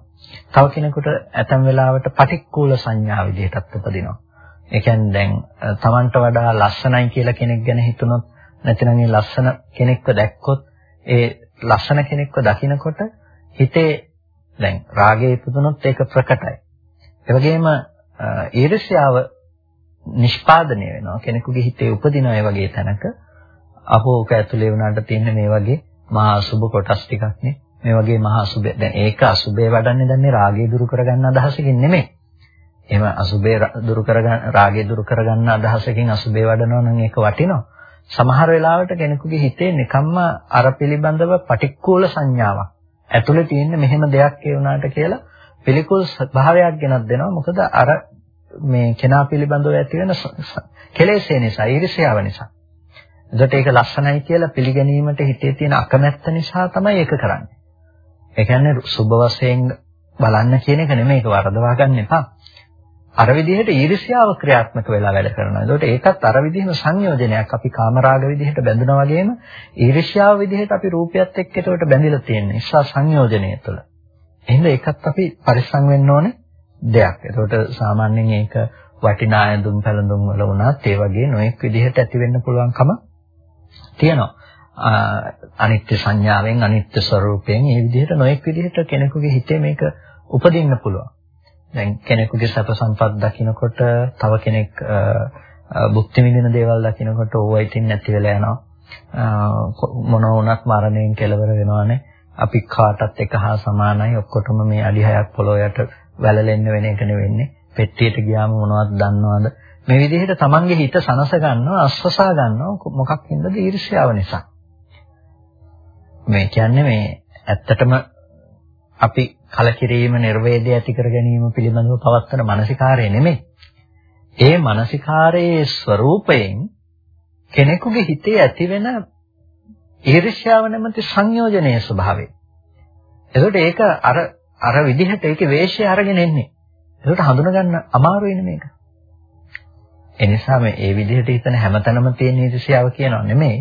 තව කෙනෙකුට ඇතම් වෙලාවට පටික්කුල සංඥා විදිහටත් උපදිනවා. ඒ කියන්නේ දැන් තමන්ට වඩා ලස්සනයි කියලා කෙනෙක් ගැන හිතුනොත් නැත්නම් ඒ ලස්සන කෙනෙක්ව දැක්කොත් ඒ ලස්සන කෙනෙක්ව දකිනකොට හිතේ දැන් රාගය ඉපදුනොත් ඒක ප්‍රකටයි. ඒ වගේම ඊර්ෂ්‍යාව නිෂ්පාදනය වෙනවා. කෙනෙකුගේ හිතේ උපදින ඒ වගේ තැනක. අපෝ ඔක ඇතුලේ වුණාට තියෙන මේ වගේ මහා අසුබ කොටස් ටිකක් නේ. මේ වගේ මහා අසුබය දැන් ඒක අසුබේ වඩන්නේ දැන් රාගය දුරු කරගන්න අදහසකින් නෙමෙයි. එහෙම අසුබේ දුරු කරගන්න රාගය දුරු කරගන්න අදහසකින් අසුබේ වඩනවා නම් ඒක වටිනවා. සමහර වෙලාවට කෙනෙකුගේ හිතේ නිකම්ම අර පිළිබඳව පටික්කුල සංඥාවක්. ඇතුලේ තියෙන මෙහෙම දෙයක් ඒ වුණාට කියලා පිළිකුල් ස්වභාවයක් ගෙනත් දෙනවා. මොකද අර මේ කෙනා පිළිබඳව ඇති වෙන කෙලෙස්ේ නිසා, ඊර්ෂ්‍යාව නිසා. එතකොට ඒක ලස්සනයි කියලා පිළිගැනීමට හිතේ තියෙන අකමැත්ත නිසා තමයි ඒක කරන්නේ. ඒ කියන්නේ සුබ වශයෙන් බලන්න කියන එක නෙමෙයි ඒක වරදවා ගන්න එපා. අර විදිහට ඊර්ෂ්‍යාව ක්‍රියාත්මක වෙලා වැඩ කරනවා. ඒකට ඒකත් අර විදිහම සංයෝජනයක්. අපි කාමරාග විදිහට බැඳුනා වගේම ඊර්ෂ්‍යාව විදිහට අපි රූපයත් එක්ක ඒකට බැඳිලා තියෙනවා. නිසා සංයෝජනය තුළ. එහෙනම් ඒකත් අපි පරිස්සම් වෙන්න ඕනේ දෙයක්. ඒකට සාමාන්‍යයෙන් ඒක වටිනා ඇඳුම් පැළඳුම් වල වුණත් ඒ වගේ නොඑක් විදිහට ඇති වෙන්න පුළුවන්කම තියෙනවා. අනිත්‍ය සංඥාවෙන් අනිත්‍ය ස්වરૂපයෙන් මේ විදිහට නොඑක් විදිහට කෙනෙකුගේ හිතේ මේක උපදින්න පුළුවන්. දැන් කෙනෙකුගේ සැප සම්පත් දකිනකොට තව කෙනෙක් භුක්ති විඳින දේවල් දකිනකොට ඕවා ඉතින් නැති වෙලා යනවා. මොන වුණත් මරණයෙන් කෙලවර වෙනවානේ. අපි කාටත් එක හා සමානයි. ඔක්කොටම මේ අඩි 6ක් පොළොව යට වැළලෙන්න වෙන එක නෙවෙන්නේ. පෙට්ටියට ගියාම මොනවද දන්නවද? මේ විදිහට තමන්ගේ හිත සනස ගන්නවා, අස්වසා ගන්නවා මොකක් හින්දාද ඊර්ෂ්‍යාව නිසා. මේ කියන්නේ මේ ඇත්තටම අපි කලකිරීම නිර්වේදය ඇති කර ගැනීම පිළිබඳව පවත්වන මානසිකාරය නෙමෙයි. ඒ මානසිකාරයේ ස්වરૂපයෙන් කෙනෙකුගේ හිතේ ඇතිවෙන ඊර්ෂ්‍යාව නැමැති සංයෝජනයේ ස්වභාවය. එතකොට ඒක අර අර විදිහට ඒකේ වේශය අරගෙන එන්නේ. ඒකට හඳුනගන්න අමාරුයිනේ මේක. ඒ නිසා මේ ඒ විදිහට හිතන හැමතැනම තියෙන ඊර්ෂ්‍යාව කියනවා නෙමෙයි.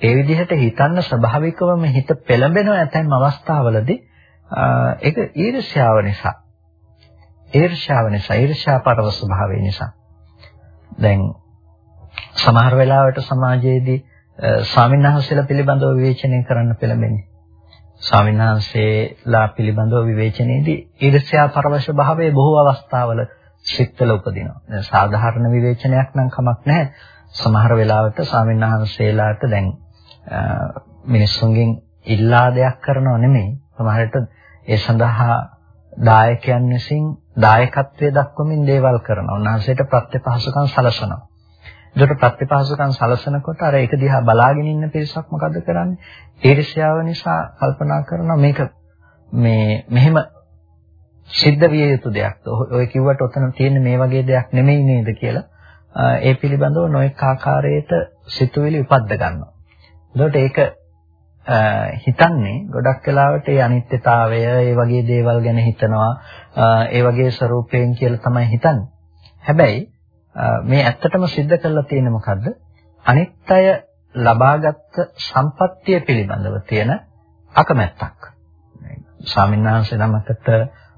ඒ විදිහට හිතන්න ස්වභාවිකවම හිත පෙළඹෙන ඇතැම් අවස්ථාවලදී ඒක ඊර්ෂ්‍යාව නිසා. ඊර්ෂ්‍යාව නිසා ඊර්ෂ්‍යාපරව ස්වභාවය නිසා. දැන් සමහර වෙලාවට සමාජයේදී ස්වාමීන් වහන්සේලා පිළිබඳව විවේචනය කරන්න පෙළඹෙන්නේ. ස්වාමීන් වහන්සේලා පිළිබඳව විවේචනයේදී ඊර්ෂ්‍යා පරවශ භාවයේ බොහෝ අවස්ථාවල සිත්වල උපදිනවා. දැන් සාධාරණ විවේචනයක් නම් කමක් නැහැ. සමහර වෙලාවට ස්වාමීන් වහන්සේලාට දැන් මිනිස්සුන්ගෙන් ඉල්ලා දෙයක් කරනව නෙමෙයි. සමහරට ඒ සඳහා දායකයන් විසින් දායකත්වයේ දක්වමින් දේවල් කරනවා. උන්වහන්සේට ප්‍රත්‍යපහසුකම් සලසනවා. ඒකට ප්‍රතිපාසකම් සලසනකොට අර ඒක දිහා බලාගෙන ඉන්න පිරිසක් මොකද කරන්නේ? ඊර්ෂ්‍යාව නිසා කල්පනා කරනවා මේක මේ මෙහෙම සිද්ධ විය යුතු දෙයක්ද? ඔය කිව්වට ඔතන තියෙන මේ වගේ දෙයක් නෙමෙයි නේද කියලා ඒ පිළිබඳව නොඑක ආකාරයට සිතුවිලි උපද්ද ගන්නවා. එතකොට ඒක හිතන්නේ ගොඩක් වෙලාවට ඒ අනිත්‍යතාවය, ඒ වගේ දේවල් ගැන හිතනවා, ඒ වගේ ස්වરૂපයෙන් කියලා තමයි හිතන්නේ. හැබැයි මේ ඇත්තටම सिद्ध කරලා තියෙන්නේ මොකද්ද? අනිත් අය ලබාගත් සම්පත්තිය පිළිබඳව තියෙන අකමැත්තක්. ස්වාමීන් වහන්සේ නමකට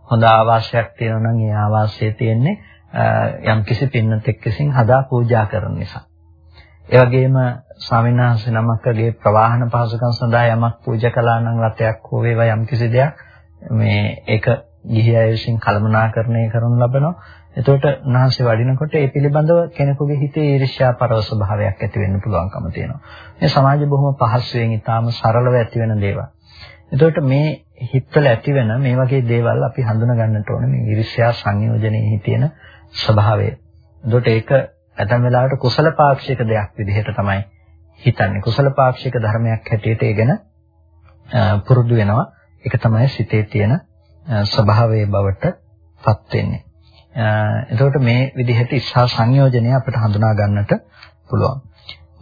හොඳ ආවාසයක් තියෙනවා නම් ඒ ආවාසයේ තියෙන්නේ යම්කිසි පින්නතෙක් විසින් හදා පූජා කරන නිසා. ඒ වගේම ස්වාමීන් වහන්සේ නමකගේ ප්‍රවාහන පහසුකම් සඳහා යමක් පූජා කළා නම් රතයක් හෝ වේවා යම්කිසි දෙයක් මේ ඒක ගිහි අය විසින් කළමනාකරණය කරනු ලබනවා. එතකොට උන්වහන්සේ වඩිනකොට ඒ පිළිබඳව කෙනෙකුගේ හිතේ ඊර්ෂ්‍යා පරව ස්වභාවයක් ඇති වෙන්න පුළුවන්කම තියෙනවා. මේ සමාජය බොහොම පහසුවෙන් ඊටාම සරලව ඇති වෙන දේවල්. එතකොට මේ හිතවල ඇති වෙන මේ වගේ දේවල් අපි හඳුනා ගන්නට ඕනේ මේ ඊර්ෂ්‍යා සංයෝජනයේ තියෙන ස්වභාවය. එතකොට ඒක ඇතැම් වෙලාවට කුසල පාක්ෂික දෙයක් විදිහට තමයි හිතන්නේ. කුසල පාක්ෂික ධර්මයක් හැටියට ඒගෙන පුරුදු වෙනවා. ඒක තමයි සිතේ තියෙන ස්වභාවයේ බවට පත් වෙන්නේ. එතකොට මේ විදිහට ඉස්හා සංයෝජනය අපිට හඳුනා ගන්නට පුළුවන්.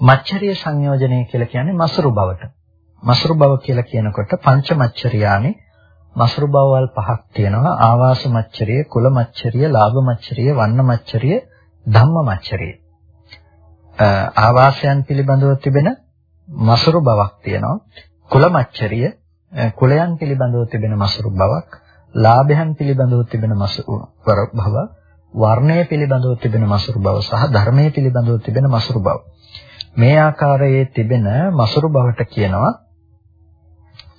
මච්චරිය සංයෝජනය කියලා කියන්නේ මසුරු බවට. මසුරු බව කියලා කියනකොට පංච මච්චරියානේ මසුරු බවවල් පහක් තියෙනවා. ආවාස මච්චරිය, කුල මච්චරිය, ලාභ මච්චරිය, වන්න මච්චරිය, ධම්ම මච්චරිය. ආවාසයන් පිළිබඳව තිබෙන මසුරු බවක් තියෙනවා. කුල මච්චරිය, කුලයන් පිළිබඳව තිබෙන මසුරු බවක්. ලාභයන් පිළිබඳව තිබෙන මසුරු බව, වර්ණය පිළිබඳව තිබෙන මසුරු බව සහ ධර්මයේ පිළිබඳව තිබෙන මසුරු බව. මේ ආකාරයේ තිබෙන මසුරු බවට කියනවා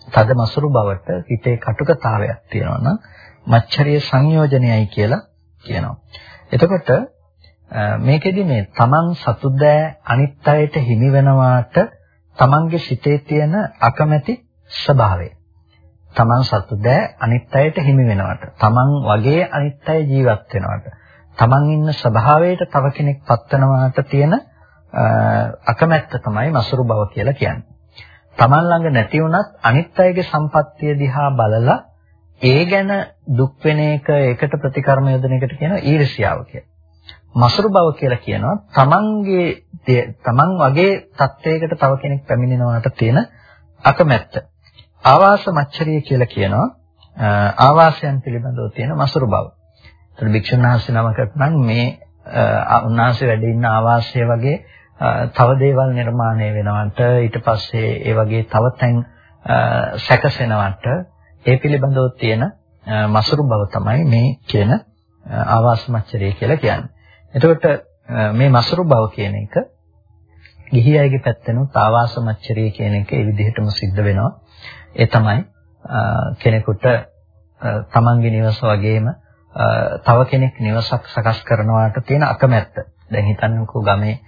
තද මසුරු බවට හිතේ කටුකතාවයක් තියෙනවා නම් මච්චරිය සංයෝජනයයි කියලා කියනවා. එතකොට මේකෙදි මේ තමන් සතුදෑ අනිත් අයට හිමි වෙනවාට තමන්ගේ සිතේ තියෙන අකමැති ස්වභාවය. තමන් සතු දෑ අනිත් අයට හිමි වෙනවට තමන් වගේ අනිත් අය ජීවත් වෙනවට තමන් ඉන්න ස්වභාවයට තව කෙනෙක් පත්වනවාට තියෙන අකමැත්ත තමයි මසුරු බව කියලා කියන්නේ. තමන් ළඟ නැති වුණත් අනිත් අයගේ සම්පත්තිය දිහා බලලා ඒ ගැන දුක් වෙන එක ඒකට ප්‍රතිකර්ම යොදන එකට කියනවා ඊර්ෂ්‍යාව කියලා. මසුරු බව කියලා කියනවා තමන්ගේ තමන් වගේ තත්වයකට තව කෙනෙක් පැමිණෙනවාට තියෙන අකමැත්ත. ආවාස මච්චරිය කියලා කියනවා ආවාසයන් පිළිබඳව තියෙන මසුරු බව. ඒතර භික්ෂුන් වහන්සේ නමකට නම් මේ උන්වහන්සේ වැඩ ඉන්න ආවාසය වගේ තව දේවල් නිර්මාණය වෙනවට ඊට පස්සේ ඒ වගේ තව තැන් සැකසෙනවට ඒ පිළිබඳව තියෙන මසුරු බව තමයි මේ කියන ආවාස මච්චරිය කියලා කියන්නේ. එතකොට මේ මසුරු බව කියන එක ගිහි අයගේ පැත්තෙනුත් ආවාස මච්චරිය කියන එක ඒ විදිහටම සිද්ධ වෙනවා. ඒ තමයි කෙනෙකුට තමන්ගේ නිවස වගේම තව කෙනෙක් නිවසක් සකස් කරනවාට තියෙන අකමැත්ත. දැන් හිතන්නකෝ ගමේ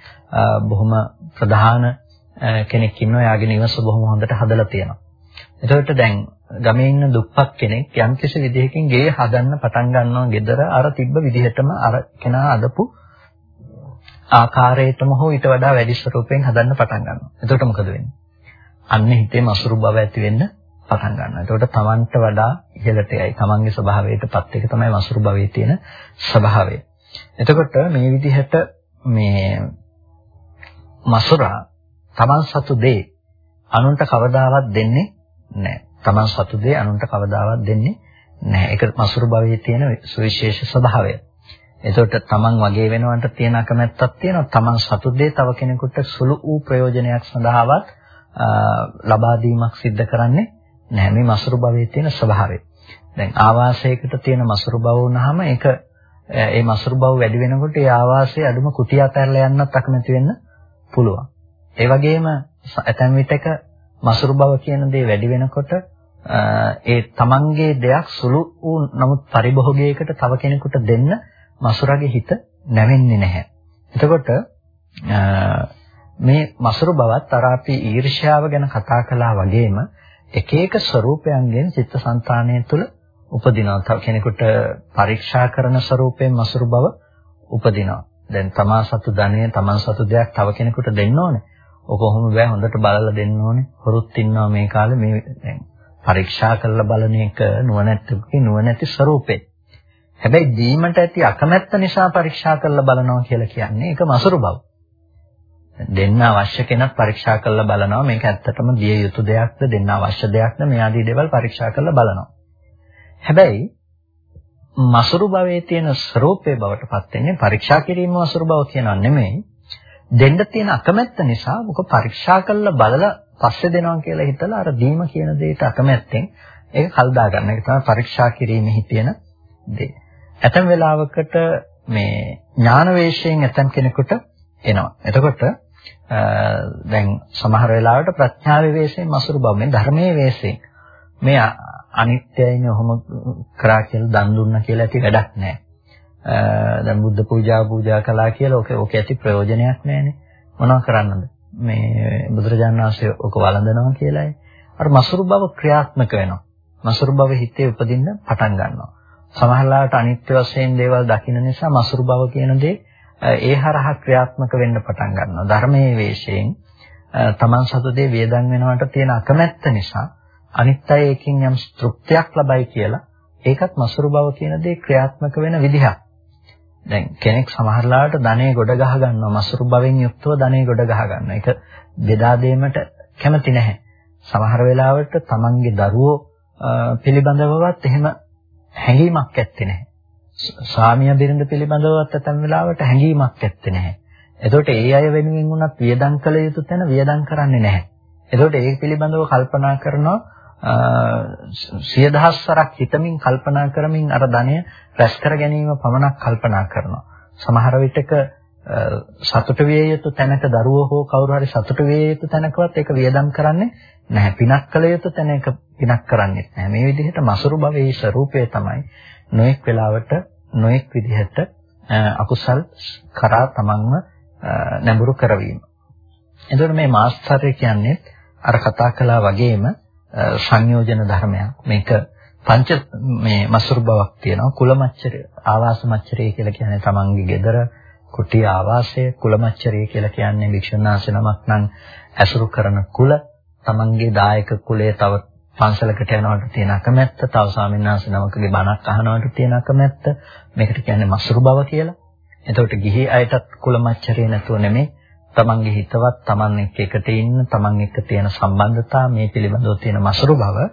බොහොම ප්‍රධාන කෙනෙක් ඉන්නවා. එයාගේ නිවස බොහොම හොඳට හදලා තියෙනවා. එතකොට දැන් ගමේ ඉන්න දුප්පත් කෙනෙක් යම්කිසි විදිහකින් ගේ හදන්න පටන් ගන්නවා ගෙදර අර තිබ්බ විදිහටම අර කෙනා අදපු ආකාරයටම හෝ ඊට වඩා වැඩි ස්වරූපයෙන් හදන්න පටන් ගන්නවා. එතකොට මොකද වෙන්නේ? අන්න හිතේ මසුරු බව ඇති වෙන්න පටන් ගන්නවා. එතකොට Tamanට වඩා ඉහළට යයි. Tamanගේ ස්වභාවයටපත් එක තමයි මසුරු භවයේ තියෙන ස්වභාවය. එතකොට මේ විදිහට මේ මසුරා Taman සතු දේ අනුන්ට කවදාවත් දෙන්නේ නැහැ. Taman සතු දේ අනුන්ට කවදාවත් දෙන්නේ නැහැ. ඒක මසුරු භවයේ තියෙන සුවිශේෂ ස්වභාවය. එතකොට තමන් වගේ වෙනවන්ට තියෙන අකමැත්තක් තියෙනවා. තමන් සතු දේ තව කෙනෙකුට සුළු වූ ප්‍රයෝජනයක් සඳහාවත් ලබා දීමක් සිද්ධ කරන්නේ නැහැ. මේ මසුරු භවයේ තියෙන ස්වභාවය. දැන් ආවාසයකට තියෙන මසුරු භව වුණාම ඒක ඒ මසුරු භව වැඩි වෙනකොට ඒ ආවාසයේ අඩුම කුටිය අතහැරලා යන්නත් අකමැති වෙන්න පුළුවන්. ඒ වගේම ඇතැම් විටක මසුරු භව කියන දේ වැඩි වෙනකොට ඒ තමන්ගේ දෙයක් සුළු වූ නමුත් පරිභෝගයකට තව කෙනෙකුට දෙන්න මසුරගේ හිත නැවෙන්නේ නැහැ. එතකොට මේ මසුරු බවත් අර අපි ඊර්ෂ්‍යාව ගැන කතා කළා වගේම එක එක ස්වરૂපයන්ගෙන් චිත්තසංතානය තුළ උපදිනවා. තව කෙනෙකුට පරීක්ෂා කරන ස්වરૂපයෙන් මසුරු බව උපදිනවා. දැන් තමා සතු ධනය, තමන් සතු දෙයක් තව කෙනෙකුට දෙන්න ඕනේ. ඔක කොහොම බෑ හොඳට බලලා දෙන්න ඕනේ. හොරුත් ඉන්නවා මේ කාලේ මේ දැන් පරීක්ෂා කරලා බලන එක නුවණැත්තෙකුගේ නුවණැති ස්වરૂපේ. හැබැයි දීමට ඇති අකමැත්ත නිසා පරීක්ෂා කරලා බලනවා කියලා කියන්නේ ඒක මසුරු බව. දෙන්න අවශ්‍ය කෙනක් පරීක්ෂා කරලා බලනවා මේක ඇත්තටම දිය යුතු දෙයක්ද දෙන්න අවශ්‍ය දෙයක්ද මේ ආදී දේවල් පරීක්ෂා කරලා බලනවා. හැබැයි මසුරු භවයේ තියෙන ස්වરૂපයේ බවට පත් වෙන්නේ පරීක්ෂා කිරීම මසුරු භව කියනවා නෙමෙයි. දෙන්න තියෙන අකමැත්ත නිසා මොක පරීක්ෂා කරලා බලලා පස්සේ දෙනවා කියලා හිතලා අර දීම කියන දෙයට අකමැත්තෙන් ඒක කල් දා ගන්න. ඒක තමයි පරීක්ෂා කිරීමෙහි තියෙන දේ. ඇතම් වෙලාවකට මේ ඥාන වේශයෙන් ඇතම් කෙනෙකුට එනවා. එතකොට දැන් සමහර වෙලාවට ප්‍රඥාවේ වේශයෙන් මසුරු බව මේ ධර්මයේ වේශයෙන් මේ අනිත්‍යයිනේ ඔහොම කරා කියලා දන් දුන්නා කියලා ඇති වැඩක් නැහැ. දැන් බුද්ධ පූජා පූජා කළා කියලා ඔක ඔක ඇති ප්‍රයෝජනයක් නැහැනේ. මොනව කරන්නද? මේ බුදුරජාණන් වහන්සේ ඔක වළඳනවා කියලායි. අර මසුරු බව ක්‍රියාත්මක වෙනවා. මසුරු බව හිතේ උපදින්න පටන් ගන්නවා. සමහරලාට අනිත්‍ය වශයෙන් දේවල් දකින්න නිසා මසුරු බව කියන දේ ඒ හරහා ක්‍රියාත්මක වෙන්න පටන් ගන්නවා. ධර්මයේ වේශයෙන් තමන් සතුටේ වේදන් වෙනවට තියෙන අකමැත්ත නිසා අනිත් අය එකකින් යම් තෘප්තියක් ලබයි කියලා ඒකත් මසුරු බව කියන දේ ක්‍රියාත්මක වෙන විදිහක්. දැන් කෙනෙක් සමහරලාට ධනෙ ගොඩ ගහ ගන්නවා මසුරු බවෙන් යුක්තව ධනෙ ගොඩ ගහ ගන්නවා. ඒක බෙදා දෙීමට කැමති නැහැ. සමහර වෙලාවට තමන්ගේ දරුවෝ පිළිබඳවවත් එහෙම හැඟීමක් ඇත්තේ නැහැ. ස්වාමියා බිරිඳ පිළිබඳවත් ඇතන් වෙලාවට හැඟීමක් ඇත්තේ නැහැ. එතකොට ඒ අය වෙනුවෙන් උනත් වියදම් කළ යුතු තැන වියදම් කරන්නේ නැහැ. එතකොට ඒක පිළිබඳව කල්පනා කරනවා සිය දහස්වරක් හිතමින් කල්පනා කරමින් අර ධනය රැස් කර ගැනීම පමණක් කල්පනා කරනවා. සමහර විටක සතුට විය යුතු තැනක දරුවෝ හෝ කවුරු හරි සතුට විය යුතු තැනකවත් ඒක වියදම් කරන්නේ නැහැ. පිනක් කළ යුතු තැනක පිනක් කරන්නේ නැහැ. මේ විදිහට මසුරු භවයේ ස්වરૂපය තමයි නොඑක් වෙලාවට නොඑක් විදිහට අකුසල් කරා තමන්ව නැඹුරු කරවීම. එතකොට මේ මාස්තරය කියන්නේ අර කතා කළා වගේම සංයෝජන ධර්මයක්. මේක පංච මේ මසුරු බවක් තියෙනවා. කුලමච්චරය, ආවාස මච්චරය කියලා කියන්නේ තමන්ගේ ගෙදර කුටි ආවාසය, කුලමච්චරය කියලා කියන්නේ වික්ෂුන් වහන්සේ නමක් නම් ඇසුරු කරන කුල, තමන්ගේ දායක කුලයේ තව පන්සලකට යනවට තියෙන අකමැත්ත, තව ස්වාමීන් වහන්සේ නමකගේ බණක් අහනවට තියෙන අකමැත්ත, මේකට කියන්නේ මසුරු බව කියලා. එතකොට ගිහි අයටත් කුලමච්චරිය නැතුව නෙමෙයි තමන්ගේ හිතවත් තමන් එක්ක එකට ඉන්න තමන් එක්ක තියෙන සම්බන්ධතාව මේ පිළිබඳව තියෙන මසුරු බව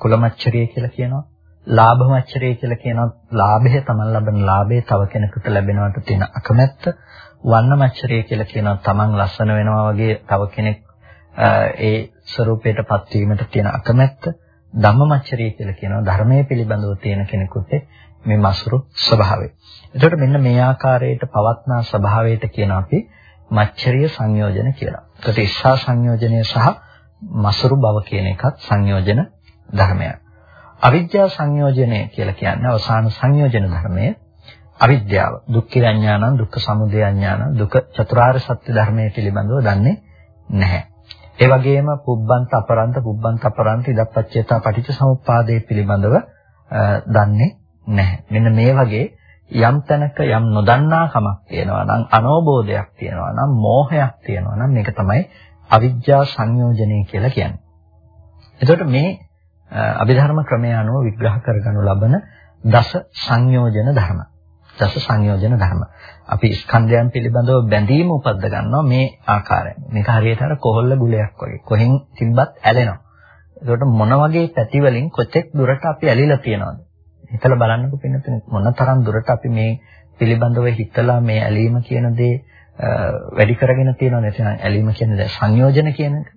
කුලමච්චරිය කියලා කියනවා. ලාභමච්චරිය කියලා කියනවා. ලාභය තමන් ලබන ලාභය තව කෙනෙකුට ලැබෙනවට තියෙන අකමැත්ත. වන්නමච්චරිය කියලා කියනවා තමන් ලස්සන වෙනවා වගේ තව කෙනෙක් ඒ ස්වરૂපයටපත් වීමට තියෙන අකමැත්ත ධම්මමච්චරිය කියලා කියනවා ධර්මයේ පිළිබඳව තියෙන කෙනෙකුට මේ මසුරු ස්වභාවය. එතකොට මෙන්න මේ ආකාරයට පවත්නා ස්වභාවයට කියන අපි මච්චරිය සංයෝජන කියලා. ඒකට ඉස්සා සංයෝජනය සහ මසුරු බව කියන එකත් සංයෝජන ධර්මයක්. අවිද්‍යා සංයෝජනය කියලා කියන්නේ අවසාන සංයෝජන ධර්මය. අවිද්‍යාව දුක්ඛ ඥානං දුක්ඛ සමුදය ඥානං දුක චතුරාර්ය සත්‍ය ධර්මයේ පිළිබඳව දන්නේ නැහැ. ඒ වගේම පුබ්බන්ත අපරන්ත පුබ්බන්ත අපරන්ත ඉදප්පච්චේතා පටිච්ච සමුප්පාදයේ පිළිබඳව දන්නේ නැහැ. මෙන්න මේ වගේ යම් තැනක යම් නොදන්නාකමක් තියෙනවා නම් අනෝබෝධයක් තියෙනවා නම් මෝහයක් තියෙනවා නම් මේක තමයි අවිජ්ජා සංයෝජනය කියලා කියන්නේ. එතකොට මේ අභිධර්ම ක්‍රමය අනුව විග්‍රහ කරගනු ලබන දස සංයෝජන ධර්ම. දස සංයෝජන ධර්ම. අපි ස්කන්ධයන් පිළිබඳව බැඳීම උපද්ද ගන්නවා මේ ආකාරයෙන්. මේක හරියට අර කොහොල්ල ගුලයක් වගේ. කොහෙන් තිබ්බත් ඇලෙනවා. ඒකට මොන වගේ පැති වලින් කොතෙක් දුරට අපි ඇලිලා තියෙනවද? හිතලා බලන්නකෝ පින්නතුනේ මොන තරම් දුරට අපි මේ පිළිබඳව හිතලා මේ ඇලීම කියන දේ වැඩි කරගෙන තියෙනවද? නැත්නම් ඇලීම කියන්නේ සංයෝජන කියන එක.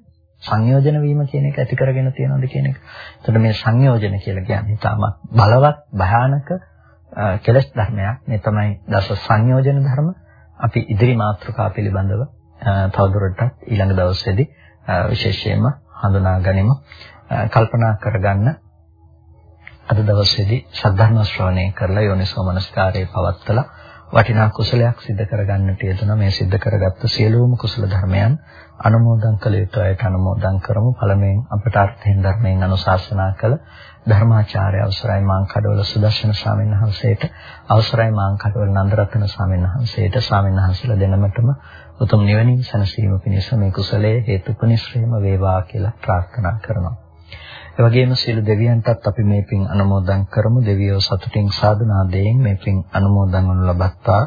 සංයෝජන වීම කියන එක ඇති කරගෙන තියෙනවද කියන එක. එතකොට මේ සංයෝජන කියලා කියන්නේ තාමත් බලවත් භයානක කෙලස් ධර්මයක්. මේ තමයි දස සංයෝජන ධර්ම. අපි ඉදිරි මාතෘකා පිළිබඳව තවදුරටත් ඊළඟ දවසේදී විශේෂයෙන්ම හඳුනා ගනිමු. කල්පනා කරගන්න අද දවසේදී ශද්ධර්ම ශ්‍රවණය කරලා යෝනිසෝ මනස්කාරයේ පවත්තලා වටිනා කුසලයක් සිද්ධ කරගන්නට යෙදුණා මේ සිද්ධ කරගත්තු සියලුම කුසල ධර්මයන් අනුමෝදන් කළ යුතු අයට අනුමෝදන් කරමු ඵලමෙන් අපට අර්ථයෙන් ධර්මයෙන් අනුශාසනා කළ ධර්මාචාර්ය අවසරයි මාංකඩවල සුදර්ශන ස්වාමීන් වහන්සේට අවසරයි මාංකඩවල නන්දරත්න ස්වාමීන් වහන්සේට ස්වාමීන් වහන්සේලා දෙනමතම උතුම් නිවනින් සැනසීම පිණිස මේ කුසලයේ හේතුපනිශ්‍රේම වේවා කියලා ප්‍රාර්ථනා කරනවා. ඒ වගේම සියලු දෙවියන්ටත් අපි මේ පින් අනුමෝදන් කරමු. දෙවියෝ සතුටින් සාදුනාදයෙන් මේ පින් අනුමෝදන් වනු ලබත්තා.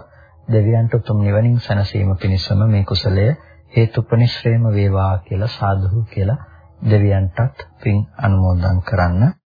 දෙවියන්ට උතුම් නිවනින් සැනසීම පිණිසම මේ කුසලය හේතුපනිශ්‍රේම වේවා කියලා සාදුහු කියලා දෙවියන්ටත් පින් අනුමෝදන් කරන්න.